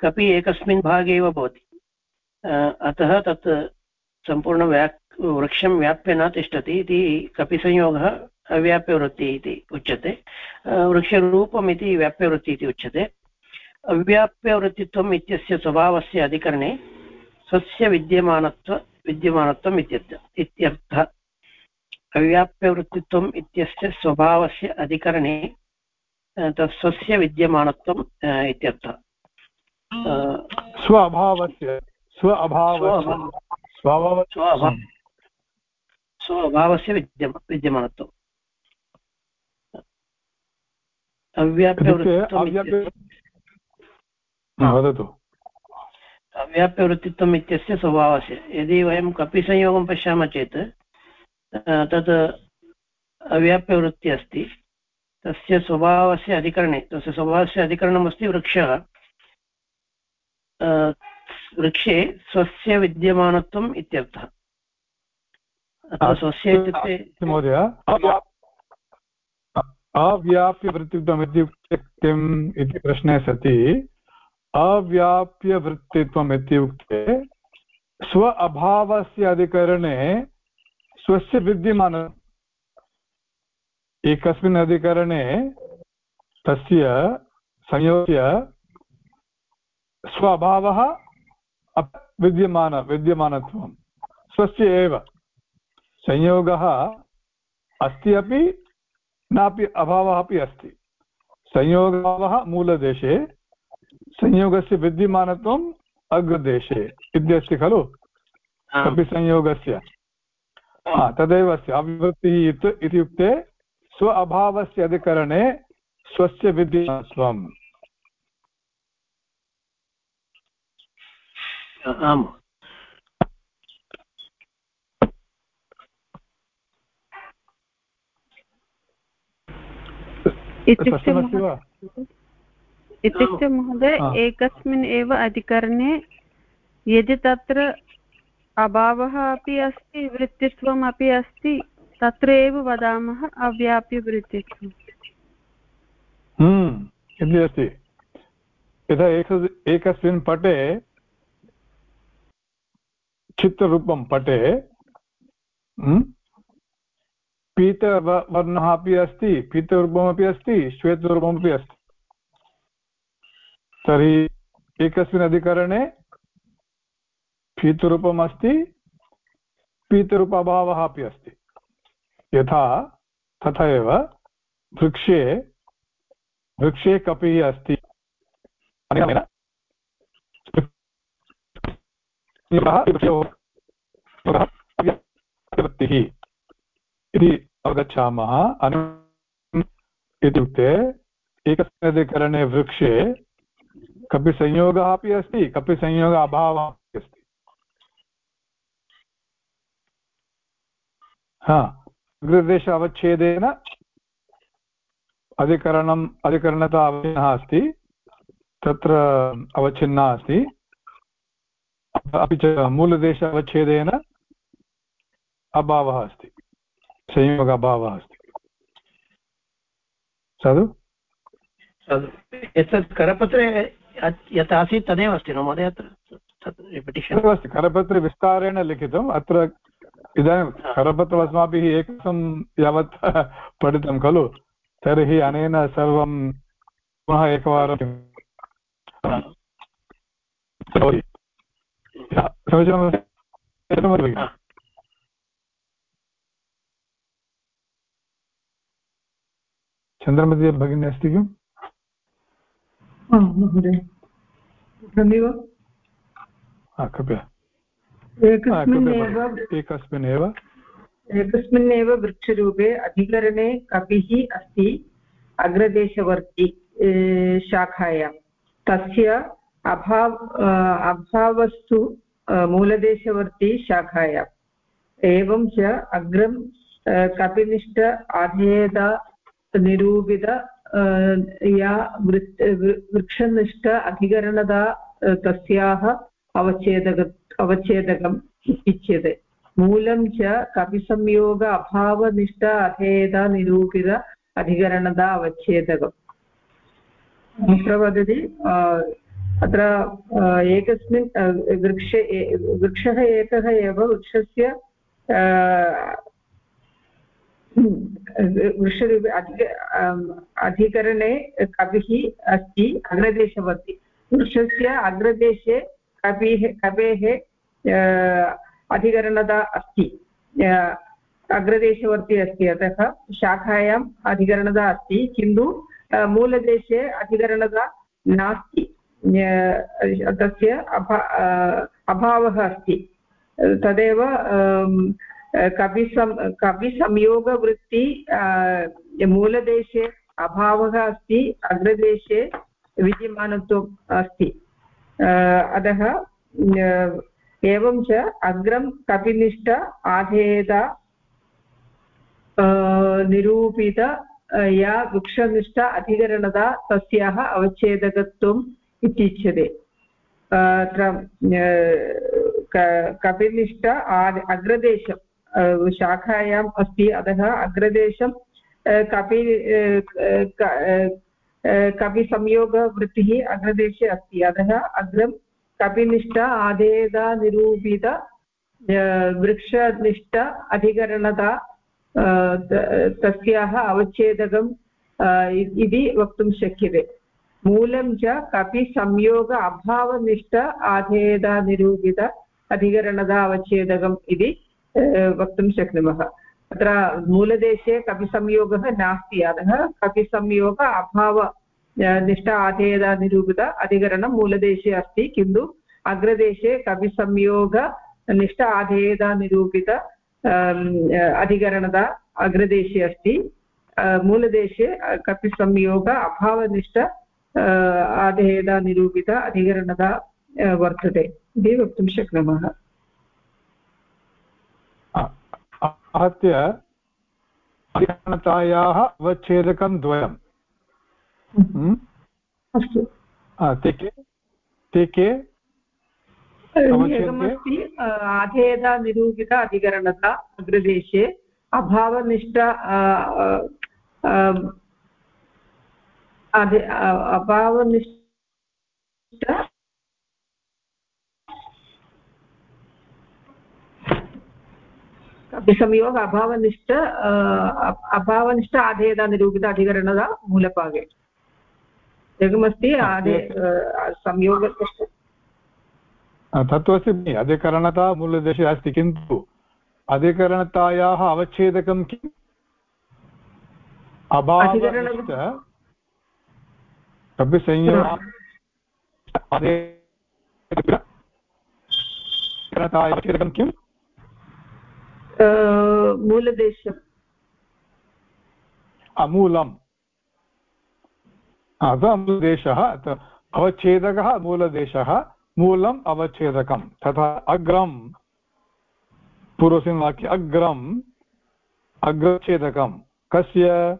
कपि एकस्मिन् भागे एव भवति। अतः तत् सम्पूर्णव्या वृक्षं व्याप्य न तिष्ठति इति कपिसंयोगः अव्याप्यवृत्तिः इति उच्यते। वृक्षरूपम् इति व्याप्यवृत्तिः इति उच्यते। अव्याप्यवृत्तित्वम् इत्यस्य स्वभावस्य अधिकरणे स्वस्य विद्यमानत्व विद्यमानत्वम् इत्यर्थ इत्यर्थः। अव्याप्यवृत्तित्वम् इत्यस्य स्वभावस्य अधिकरणे स्वस्य विद्यमानत्वम् इत्यर्थः। स्व अभावस्य स्व अभावस्य स्व अभावस्य विद्यमा विद्यमानत्वम्। वदतु अव्याप्यवृत्तित्वम् इत्यस्य स्वभावस्य यदि वयं कपिसंयोगं पश्यामः चेत् तत् अव्याप्यवृत्तिः अस्ति तस्य स्वभावस्य अधिकरणे तस्य स्वभावस्य अधिकरणमस्ति वृक्षः वृक्षे स्वस्य विद्यमानत्वम् इत्यर्थः स्वस्य इत्युक्ते अव्याप्यवृत्तित्वम् इत्युक्ते किम् इति प्रश्ने सति। अव्याप्यवृत्तित्वम् इत्युक्ते स्व अभावस्य अधिकरणे स्वस्य विद्यमान। एकस्मिन् अधिकरणे तस्य संयोज्य स्वभावः विद्यमान, विद्यमानत्वं। स्वस्य एव। संयोगः अस्ति अपि नापि अभावः अपि अस्ति। संयोगभावः मूलदेशे संयोगस्य विद्यमानत्वम् अग्रदेशे इत्यस्ति खलु? अपि संयोगस्य। तदेव अस्ति। अविवृत्तिः इत्युक्ते स्व अभावस्य अधिकरणे स्वस्य विद्यमानत्वम्। आम्। इत्युक्ते इत्युक्ते महोदय एकस्मिन् एव अधिकरणे यदि तत्र अभावः अपि अस्ति वृत्तित्वम् अपि अस्ति तत्र एव वदामः अव्याप्यवृत्तित्वम् हम्म, इति अस्ति। यथा एक एकस्मिन् पटे चित्ररूपं पटे हम्म, पीतवर्णः अपि अस्ति पीतरूपमपि अस्ति श्वेतरूपमपि अस्ति तर्हि एकस्मिन् अधिकरणे पीतरूपम् अस्ति पीतरूप अभावः अपि अस्ति यथा तथा एव वृक्षे वृक्षे कपिः अस्ति वृत्तिः इति अवगच्छामः इत्युक्ते एकस्मिन् अधिकरणे वृक्षे कपिसंयोगः अपि अस्ति कपिसंयोग अभावः अपि अस्ति। हा, अग्रदेश अवच्छेदेन अधिकरणम् अधिकरणता अवच्छिन्नः अस्ति, तत्र अवच्छिन्ना अस्ति। अपि च मूलदेश अवच्छेदेन अभावः अस्ति। संयोग अभावः अस्ति साधु एतत् करपत्रे यत् आसीत् तदेव अस्ति न महोदय? अस्ति। करपत्रे विस्तारेण लिखितम्। अत्र इदानीं करपत्रम् अस्माभिः एकं यावत् पठितं खलु। तर्हि अनेन सर्वं पुनः एकवारं समीचीनं चन्द्रमति भगिनी अस्ति किम्? महोदय। कृपया। एकस्मिन्नेव एकस्मिन्नेव एकस्मिन्नेव वृक्षरूपे अधिकरणे कपिः अस्ति अग्रदेशवर्ति शाखायां। तस्य अभाव अभावस्तु मूलदेशवर्ति शाखायाम्। एवं च अग्रं कपिनिष्ठ आधेयत निरूपित या वृक्षनिष्ठ अधिकरणता तस्याः अवच्छेदक, अवच्छेदकम् इच्यते मूलं च कपिसंयोग, अभावनिष्ठ अधेयता निरूपित अधिकरणता अवच्छेदकम्। अत्र वदति अत्र एकस्मिन् वृक्षे वृक्षः एकः एव, वृक्षस्य वृक्षरूपे अधिक अधिकरणे कविः अस्ति, अग्रदेशवर्ति। वृक्षस्य अग्रदेशे कपिः कपेः अधिकरणता अस्ति। अग्रदेशवर्ती अस्ति अतः शाखायाम् अधिकरणता अस्ति, किन्तु मूलदेशे अधिकरणता नास्ति। तस्य अभा अभावः अस्ति। तदेव कविसं कविसंयोगवृत्ति मूलदेशे अभावः अस्ति, अग्रदेशे विद्यमानत्वम् अस्ति। अतः एवं च अग्रं कपिनिष्ठ आधेयत निरूपित या वृक्षनिष्ठ अधिकरणता तस्याः अवच्छेदकत्वम् इत्युच्यते। अत्र कपिनिष्ठ अग्रदेशं शाखायाम् अस्ति अतः अग्रदेशं कपि कपिसंयोगवृत्तिः अग्रदेशे अस्ति अतः अग्रं कपिनिष्ठ आदेदानिरूपित वृक्षनिष्ठ अधिकरणता तस्याः अवच्छेदकम् इति वक्तुं शक्यते मूलं च कपि संयोग अभावनिष्ठ आधेयतानिरूपित अधिकरणता अवच्छेदकम् इति वक्तुं शक्नुमः। अत्र मूलदेशे कपिसंयोगः नास्ति अतः कपिसंयोग अभाव निष्ठ, आधेयतानिरूपित अधिकरणं मूलदेशे अस्ति, किन्तु अग्रदेशे कपिसंयोग, निष्ठ, आधेयतानिरूपित अधिकरणता अग्रदेशे अस्ति। मूलदेशे कपिसंयोग अभावनिष्ठ आधेयता निरूपित अधिकरणता वर्तते। इति वक्तुं शक्नुमः। आहत्य अधिकरणतायाः अवच्छेदकं द्वयं अस्तु। ते के? ते के? एकमस्ति आधेयता निरूपित अधिकरणता अग्रदेशे अभावनिष्ठ अभावनिष्ठ संयोग अभावनिष्ठ अभावनिष्ठ आधेयता निरूपित अधिकरणता मूलभागे एकमस्ति आदे संयोग तत्त्वस्य अधिकरणता मूलदेशे अस्ति किन्तु अधिकरणतायाः अवच्छेदकं किम् अभावनिष्ठ अपि किम् मूलदेशम् अमूलम्। अतः मूलदेशः अवच्छेदकः मूलदेशः मूलम् अवच्छेदकं तथा अग्रं पूर्वस्मिन् वाक्ये अग्रम् अग्रच्छेदकं कस्य?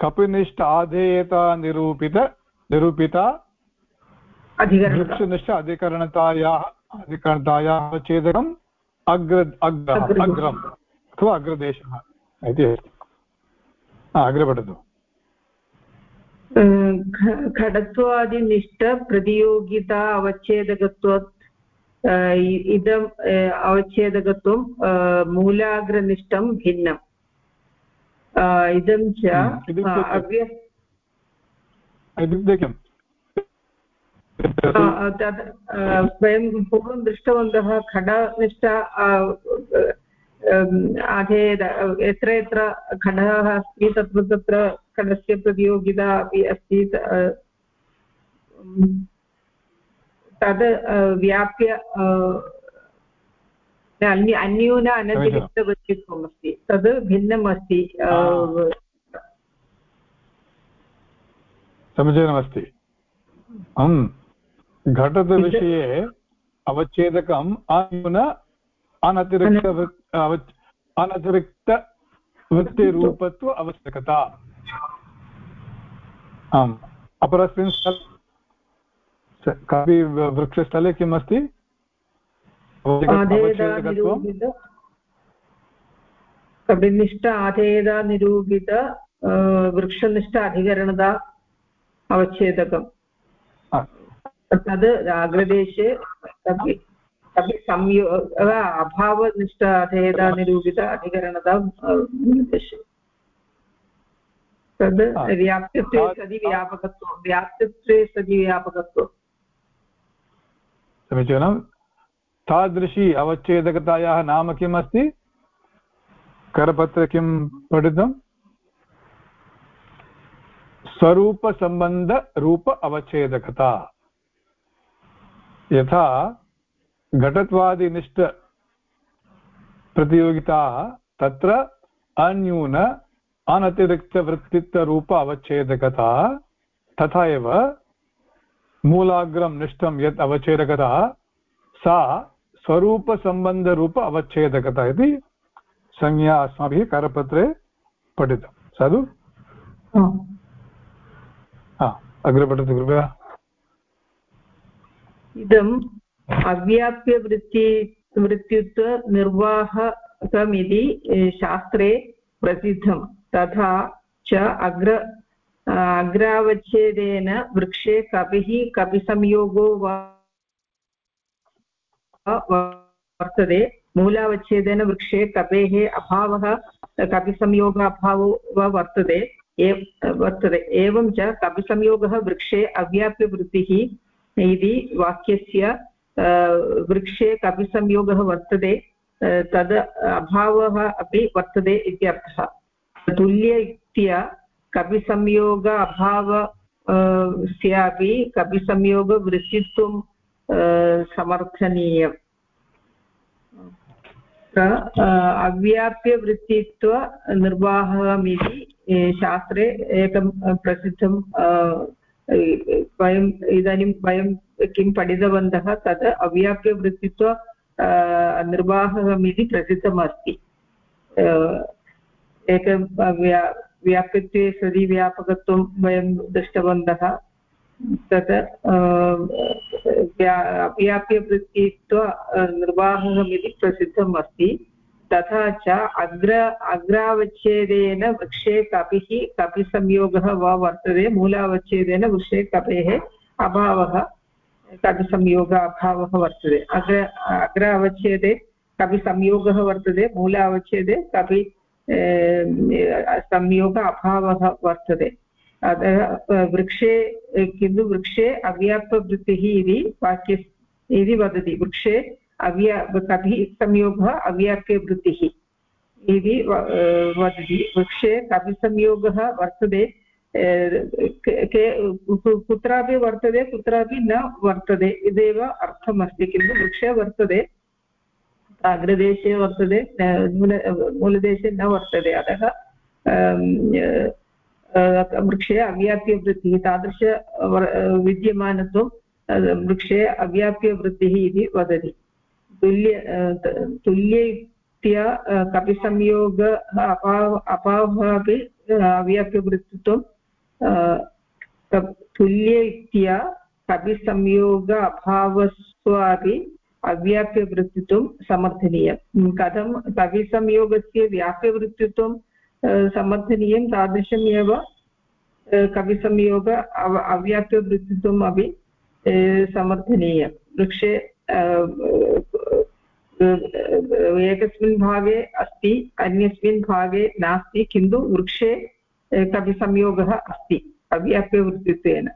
कपिनिष्ठ आधेयता निरूपित। निरूपिता वृक्षनिष्ठ अधिकरणतायाः अधिकरणतायाः अवच्छेदकम्। अग्र अग्रः अग्रम् अथवा अग्रदेशः इति अग्रे पठतु। घटत्वादिनिष्ठप्रतियोगिता अवच्छेदकत्वात् इदम् अवच्छेदकत्वं मूलाग्रनिष्ठं भिन्नम् इदं च अव्य तद् वयं पूर्वं दृष्टवन्तः खडनिष्ठ आधेद यत्र यत्र खडः अस्ति तत्र तत्र खडस्य प्रतियोगिता अपि अस्ति तद् व्याप्य अन्य अन्यून अनतिरिक्तवृत्तित्वम् अस्ति तद् भिन्नम् अस्ति समीचीनमस्ति घटदविषये अवच्छेदकम् अन्यून अनतिरिक्त अनतिरिक्तवृत्तिरूपत्व आवश्यकता। आम् अपरस्मिन् स्थले कापि वृक्षस्थले किम् अस्ति कविनिष्ठ आधेयनिरूपित वृक्षनिष्ठ अधिकरणता अवच्छेदकम्। तद् अग्रदेशे अपि संयोग अभावनिष्ठ अधेयतानिरूपित अधिकरणता निर्देशे। तद् व्याप्तित्वे सति व्यापकत्वं व्याप्तित्वे सति व्यापकत्वं। समीचीनं। तादृशी अवच्छेदकतायाः नाम किम् अस्ति करपत्रे किं पठितं? स्वरूपसम्बन्धरूप अवच्छेदकता। यथा घटत्वादिनिष्ठ प्रतियोगिता तत्र अन्यून अनतिरिक्तवृत्तित्वरूप अवच्छेदकता तथा एव मूलाग्रं निष्ठं यत् अवच्छेदकता सा स्वरूपसम्बन्धरूप अवच्छेदकता इति संज्ञा अस्माभिः करपत्रे पठितं। साधु? अग्रे पठतु कृपया। इदम् अव्याप्यवृत्ति वृत्त्युत्वनिर्वाहकमिति शास्त्रे प्रसिद्धं। तथा च अग्र अग्रावच्छेदेन वृक्षे कपिः, कपिसंयोगो वा वर्तते। मूलावच्छेदेन वृक्षे कपेः अभावः कपिसंयोग अभावो वर्तते। वर्तते। एवं च कपिसंयोगः वृक्षे अव्याप्यवृत्तिः इति वाक्यस्य वृक्षे कपिसंयोगः वर्तते तद् अभावः अपि वर्तते इत्यर्थः तुल्ययुक्त्या कपिसंयोग अभाव स्यापि कपिसंयोगवृत्तित्वं समर्थनीयम्। अव्याप्यवृत्तित्वनिर्वाहमिति शास्त्रे एकं प्रसिद्धं वयम्, इदानीं वयं किं पठितवन्तः, तत् अव्याप्यवृत्तित्व निर्वाहकमिति प्रसिद्धमस्ति। एकं व्याप्यत्वे सति व्यापकत्वं वयं दृष्टवन्तः, तत् व्याप्यवृत्तित्व निर्वाहकमिति प्रसिद्धम् अस्ति तथा च अग्र अग्रावच्छेदेन वृक्षे कपिः कपिसंयोगः वा वर्तते, मूलावच्छेदेन वृक्षे कपेः अभावः कपिसंयोग, अभावः वर्तते। अग्र अग्र अवच्छेदे कपिसंयोगः वर्तते, मूलावच्छेदे कपि संयोग, अभावः वर्तते। अतः वृक्षे, किन्तु वृक्षे अव्याप्तवृत्तिः इति वाक्य इति वदति। वृक्षे अव्या कपिः संयोगः अव्याप्यवृत्तिः इति वदति, वृक्षे कपिसंयोगः वर्तते कुत्रापि वर्तते, कुत्रापि न वर्तते, इदेव अर्थमस्ति। किन्तु वृक्षे वर्तते, अग्रदेशे वर्तते मूल, मूलदेशे न वर्तते। अतः वृक्षे अव्याप्यवृत्तिः तादृश विद्यमानत्वं वृक्षे अव्याप्यवृत्तिः इति वदति। तुल्य तुल्ययुक्त्या कपिसंयोग अभाव अभावः अपि अव्याप्यवृत्तित्वं तुल्ययुक्त्या कपिसंयोग अभावस्वापि अव्याप्यवृत्तित्वं समर्थनीयं कथं कविसंयोगस्य व्याप्यवृत्तित्वं समर्थनीयं तादृशमेव कविसंयोग अव अव्याप्यवृत्तित्वम् अपि समर्थनीयं वृक्षे एकस्मिन् भागे अस्ति अन्यस्मिन् भागे नास्ति किन्तु वृक्षे कविसंयोगः अस्ति अव्याप्यवृत्तित्वेन।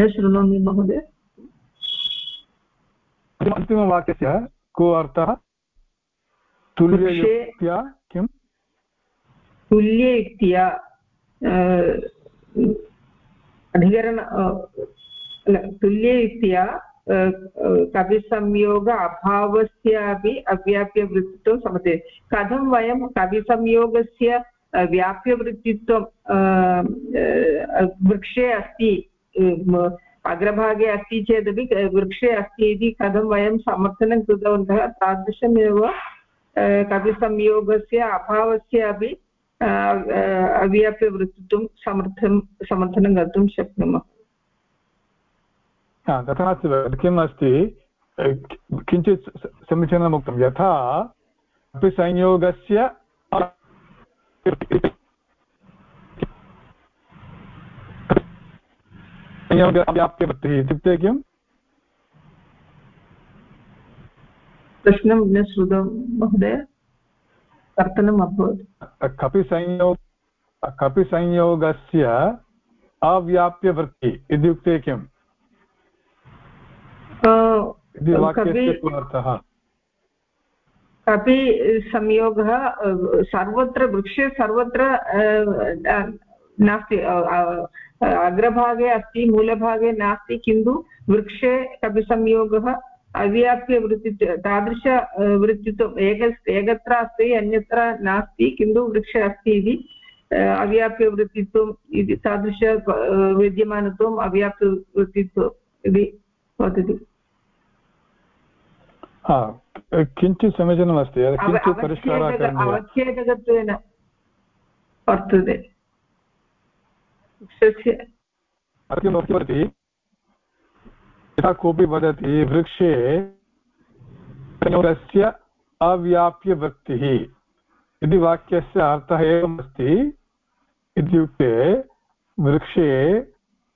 न शृणोमि महोदय। अन्तिमवाक्यस्य? को अर्थः? तुल्ययुक्त्या किम्? तुल्ययुक्त्या अधिकरण तुल्ययुक्त्या कविसंयोग अभावस्यापि अव्याप्यवृत्तित्वं समते। कथं वयं कविसंयोगस्य व्याप्यवृत्तित्वं वृक्षे अस्ति अग्रभागे अस्ति चेदपि वृक्षे अस्ति इति कथं वयं समर्थनं कृतवन्तः, तादृशमेव कविसंयोगस्य अभावस्य अपि अव्याप्यवृत्तित्वं समर्थं समर्थनं कर्तुं शक्नुमः तथा नास्ति किम् अस्ति किञ्चित् समीचीनम् उक्तं यथा अपि संयोगस्य संयोगव्याप्यवृत्तिः इत्युक्ते किम् प्रश्नं न श्रुतं महोदय कर्तनम् अभवत्। कपिसंयोग कपिसंयोगस्य अव्याप्यवृत्ति इत्युक्ते किम्? इति वाक्यस्य कपि संयोगः सर्वत्र वृक्षे सर्वत्र नास्ति अग्रभागे अस्ति मूलभागे नास्ति किन्तु वृक्षे कपिसंयोगः अव्याप्यवृत्ति तादृश वृत्तित्वम् एक एकत्र अस्ति अन्यत्र नास्ति किन्तु वृक्षे अस्ति इति अव्याप्यवृत्तित्वम् इति तादृश विद्यमानत्वम् अव्याप्यवृत्तित्वम् इति वदति। किञ्चित् समीचीनमस्ति किञ्चित् परिष्कारः अवच्छेदकत्वेन वर्तते। वृक्षस्य यथा कोऽपि वदति वृक्षे संयोगस्य अव्याप्यवृत्तिः इति वाक्यस्य अर्थः एवमस्ति। इत्युक्ते वृक्षे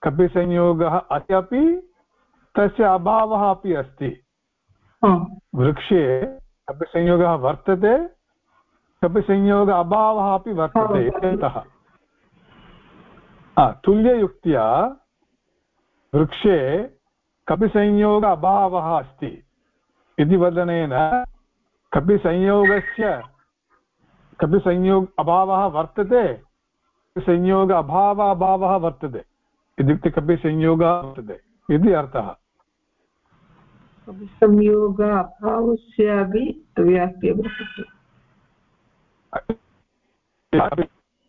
कपिसंयोगः अपि तस्य अभावः अपि अस्ति। वृक्षे कपिसंयोगः वर्तते कपिसंयोग अभावः अपि वर्तते इत्यर्थः। तुल्ययुक्त्या वृक्षे कपिसंयोग अभावः अस्ति। इति वदनेन कपिसंयोगस्य कपिसंयोग अभावः वर्तते संयोग अभाव अभावः वर्तते। इत्युक्ते कपिसंयोगः वर्तते इति अर्थः। संयोग अभावस्यापि व्याप्य वर्तते।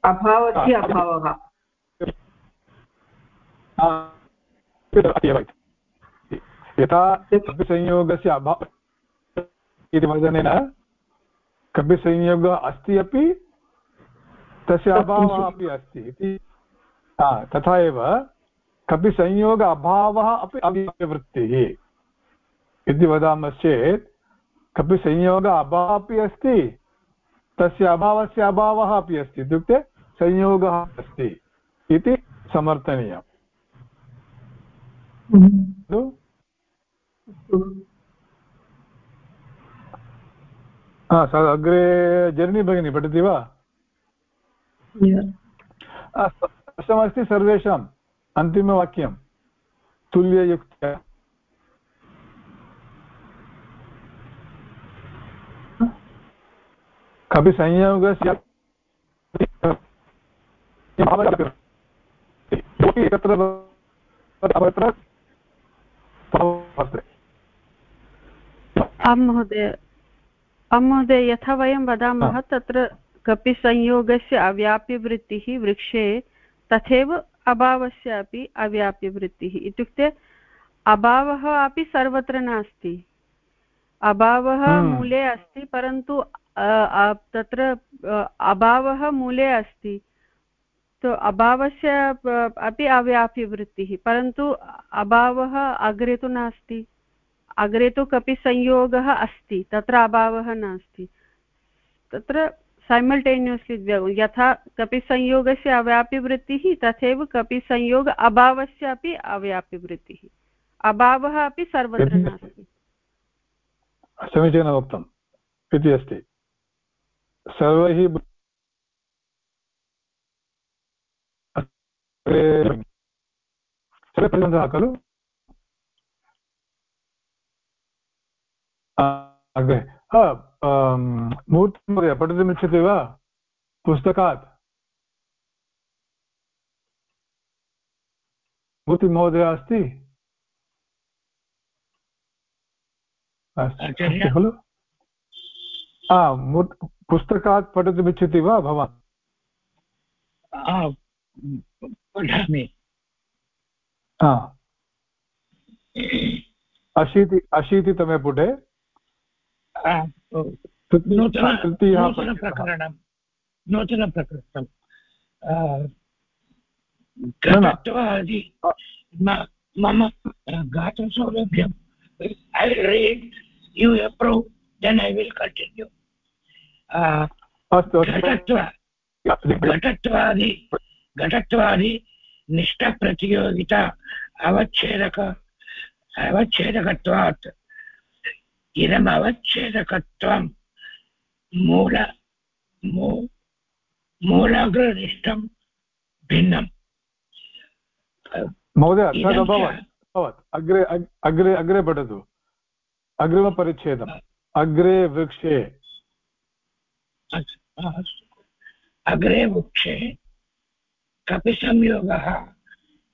अभावस्य अभावः। यथा कपिसंयोगस्य अभाव इति वदनेन कपिसंयोगः अस्ति अपि तस्य अभावः अपि अस्ति इति। तथा एव कपिसंयोग अभावः अपि अव्यवृत्तिः इति वदामश्चेत् कपिसंयोग अभावः अपि अस्ति तस्य अभावस्य अभावः अपि अस्ति इत्युक्ते संयोगः अस्ति इति समर्थनीयम्। अग्रे जर्नी भगिनी पठति वा? स्पष्टमस्ति सर्वेषाम् अन्तिमवाक्यं तुल्ययुक्त्या। कपि संयोगस्य एकत्र आं महोदय आं महोदय यथा वयं वदामः तत्र कपि संयोगस्य अव्याप्यवृत्तिः वृक्षे तथैव अभावस्य अपि अव्याप्यवृत्तिः। इत्युक्ते अभावः अपि सर्वत्र नास्ति। अभावः। मूले अस्ति परन्तु तत्र अभावः मूले अस्ति। तो अभावस्य अपि अव्याप्यवृत्तिः परन्तु अभावः अग्रे तु नास्ति। अग्रे तु कपि संयोगः अस्ति तत्र अभावः नास्ति। तत्र सैमल्टेनियस्लि यथा कपिसंयोगस्य अव्याप्यवृत्तिः तथैव कपिसंयोग अभावस्य अपि अव्याप्यवृत्तिः अभावः अपि सर्वत्र नास्ति। समीचीनम् उक्तम्। इति अस्ति। सर्वैः सर्वे खलु? अग्रे। मूर्तिमहोदय पठितुमिच्छति वा? पुस्तकात्? मूर्तिमहोदय अस्ति? खलु। पुस्तकात् पठितुमिच्छति वा भवान्? पठामि। अशीति अशीतितमे पुटे। नूतनप्रकरणं नूतनप्रकरणं घटत्वादि मम गातसौलभ्यं ऐ read you approve then i will continue. अस्तु घटत्वादि घटत्वादि निष्ठप्रतियोगिता अवच्छेदक अवच्छेदकत्वात् इदम् अवच्छेदकत्वं मूल मूलाग्रनिष्ठं भिन्नम्। महोदय भवत् अग्रे अग्रे अग्रे पठतु। अग्रिमपरिच्छेदम्। अग्रे वृक्षे। अग्रे वृक्षे कपिसंयोगः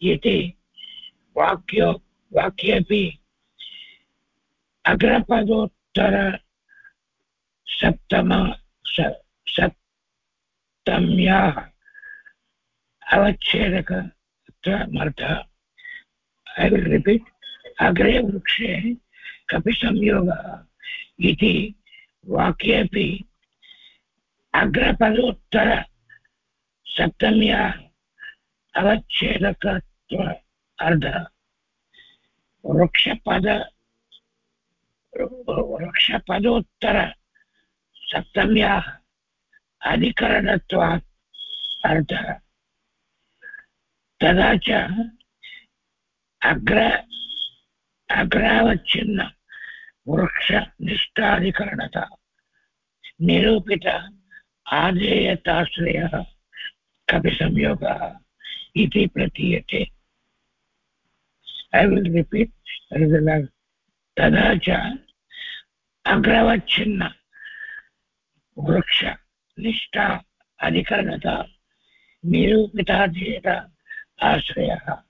इति वाक्यो वाक्येपि अग्रपदोत्तर सप्तम सप्तम्याः अवच्छेदकमर्थः ऐ विल् रिपीट् अग्रे वृक्षे कपिसंयोगः इति वाक्येपि अग्रपदोत्तर सप्तम्याः अवच्छेदकत्व अर्धः वृक्षपद वृक्षपदोत्तर सप्तम्याः अधिकरणत्वात् अर्थः तदा च अग्र अग्रावच्छिन्न वृक्षनिष्ठाधिकरणता निरूपित आधेयताश्रयः कपिसंयोगः इति प्रतीयते। ऐ विल् रिपीट् तदा च अग्रवच्छिन्न। वृक्ष, निष्ठा, अधिकरणता निरूपिताधीयत आश्रयः,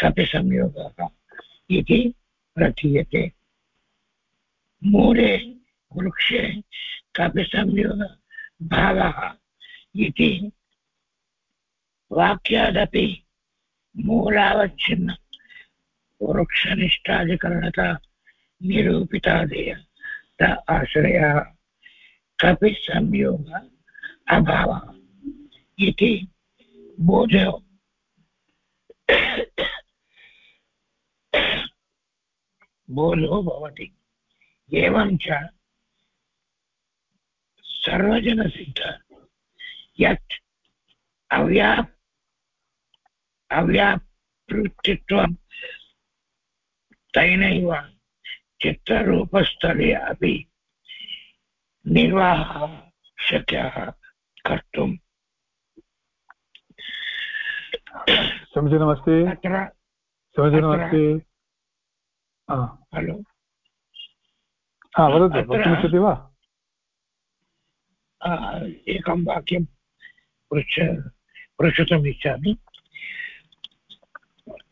कपिसंयोगः इति प्रतीयते। मूले वृक्षे कपिसंयोगभावः इति वाक्यादपि मूलावच्छिन्न। वृक्षनिष्ठाधिकरणता निरूपितादेय त आश्रयः कपि संयोग अभावः। इति बोधो। बोधो भवति। एवं च सर्वजनसिद्ध। यत् अव्याप् अव्यापृत्तित्वं तैनैव चित्तरूपस्थले अपि निर्वाहः शक्यः कर्तुम् समीचीनमस्ति? समीचीनमस्ति हलो। हा वदतु वक्तुमिच्छति वा? एकं वाक्यं पृच्छ पृच्छतुम् इच्छामि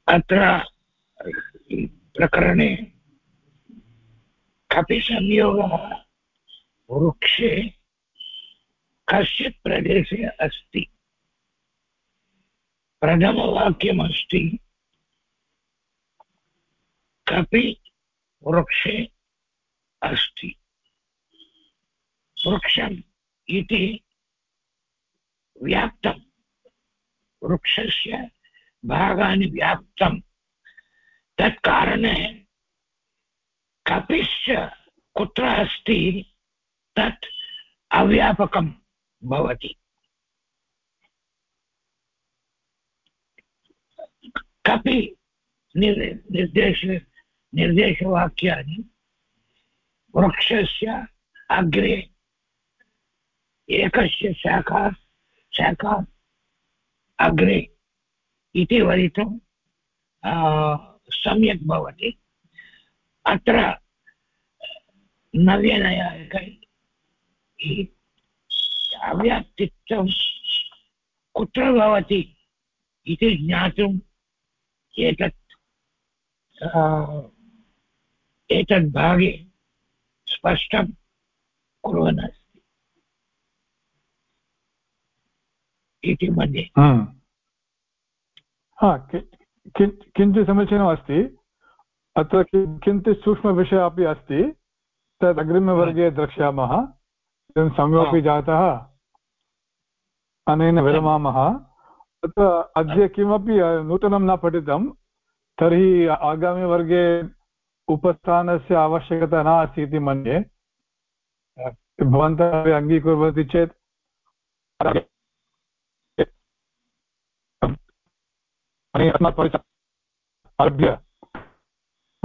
अत्र प्रकरणे कपि संयोगः वृक्षे कश्चित् प्रदेशे अस्ति। प्रथमवाक्यमस्ति, कपि वृक्षे अस्ति। वृक्षम् इति व्याप्तं, वृक्षस्य भागानि व्याप्तं, तत्कारणे कपिश्च कुत्र अस्ति तत् अव्यापकं भवति। कपि निर्देश, निर्देशवाक्यानि वृक्षस्य अग्रे एकस्य शाखा शाखा अग्रे इति वदितुं सम्यक् भवति। अत्र नव्यनयायकै अव्याप्तित्वं कुत्र भवति इति ज्ञातुं एतत् एतद् भागे स्पष्टं कुर्वन् अस्ति इति मन्ये। किञ्चित् समीचीनमस्ति। अत्र किञ्चित् सूक्ष्मविषयः अपि अस्ति तद् अग्रिमवर्गे द्रक्ष्यामः इदानीं समयोपि जातः अनेन विरमामः तत्र अद्य किमपि नूतनं न पठितं तर्हि आगामिवर्गे उपस्थानस्य आवश्यकता नास्ति इति मन्ये भवन्तः अङ्गीकुर्वन्ति चेत्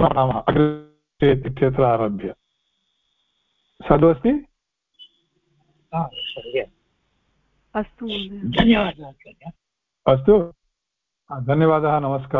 आरभ्य अग्रे इत्यत्र आरभ्य। साधु अस्ति अस्तु धन्यवादः अस्तु। धन्यवादः नमस्कारः।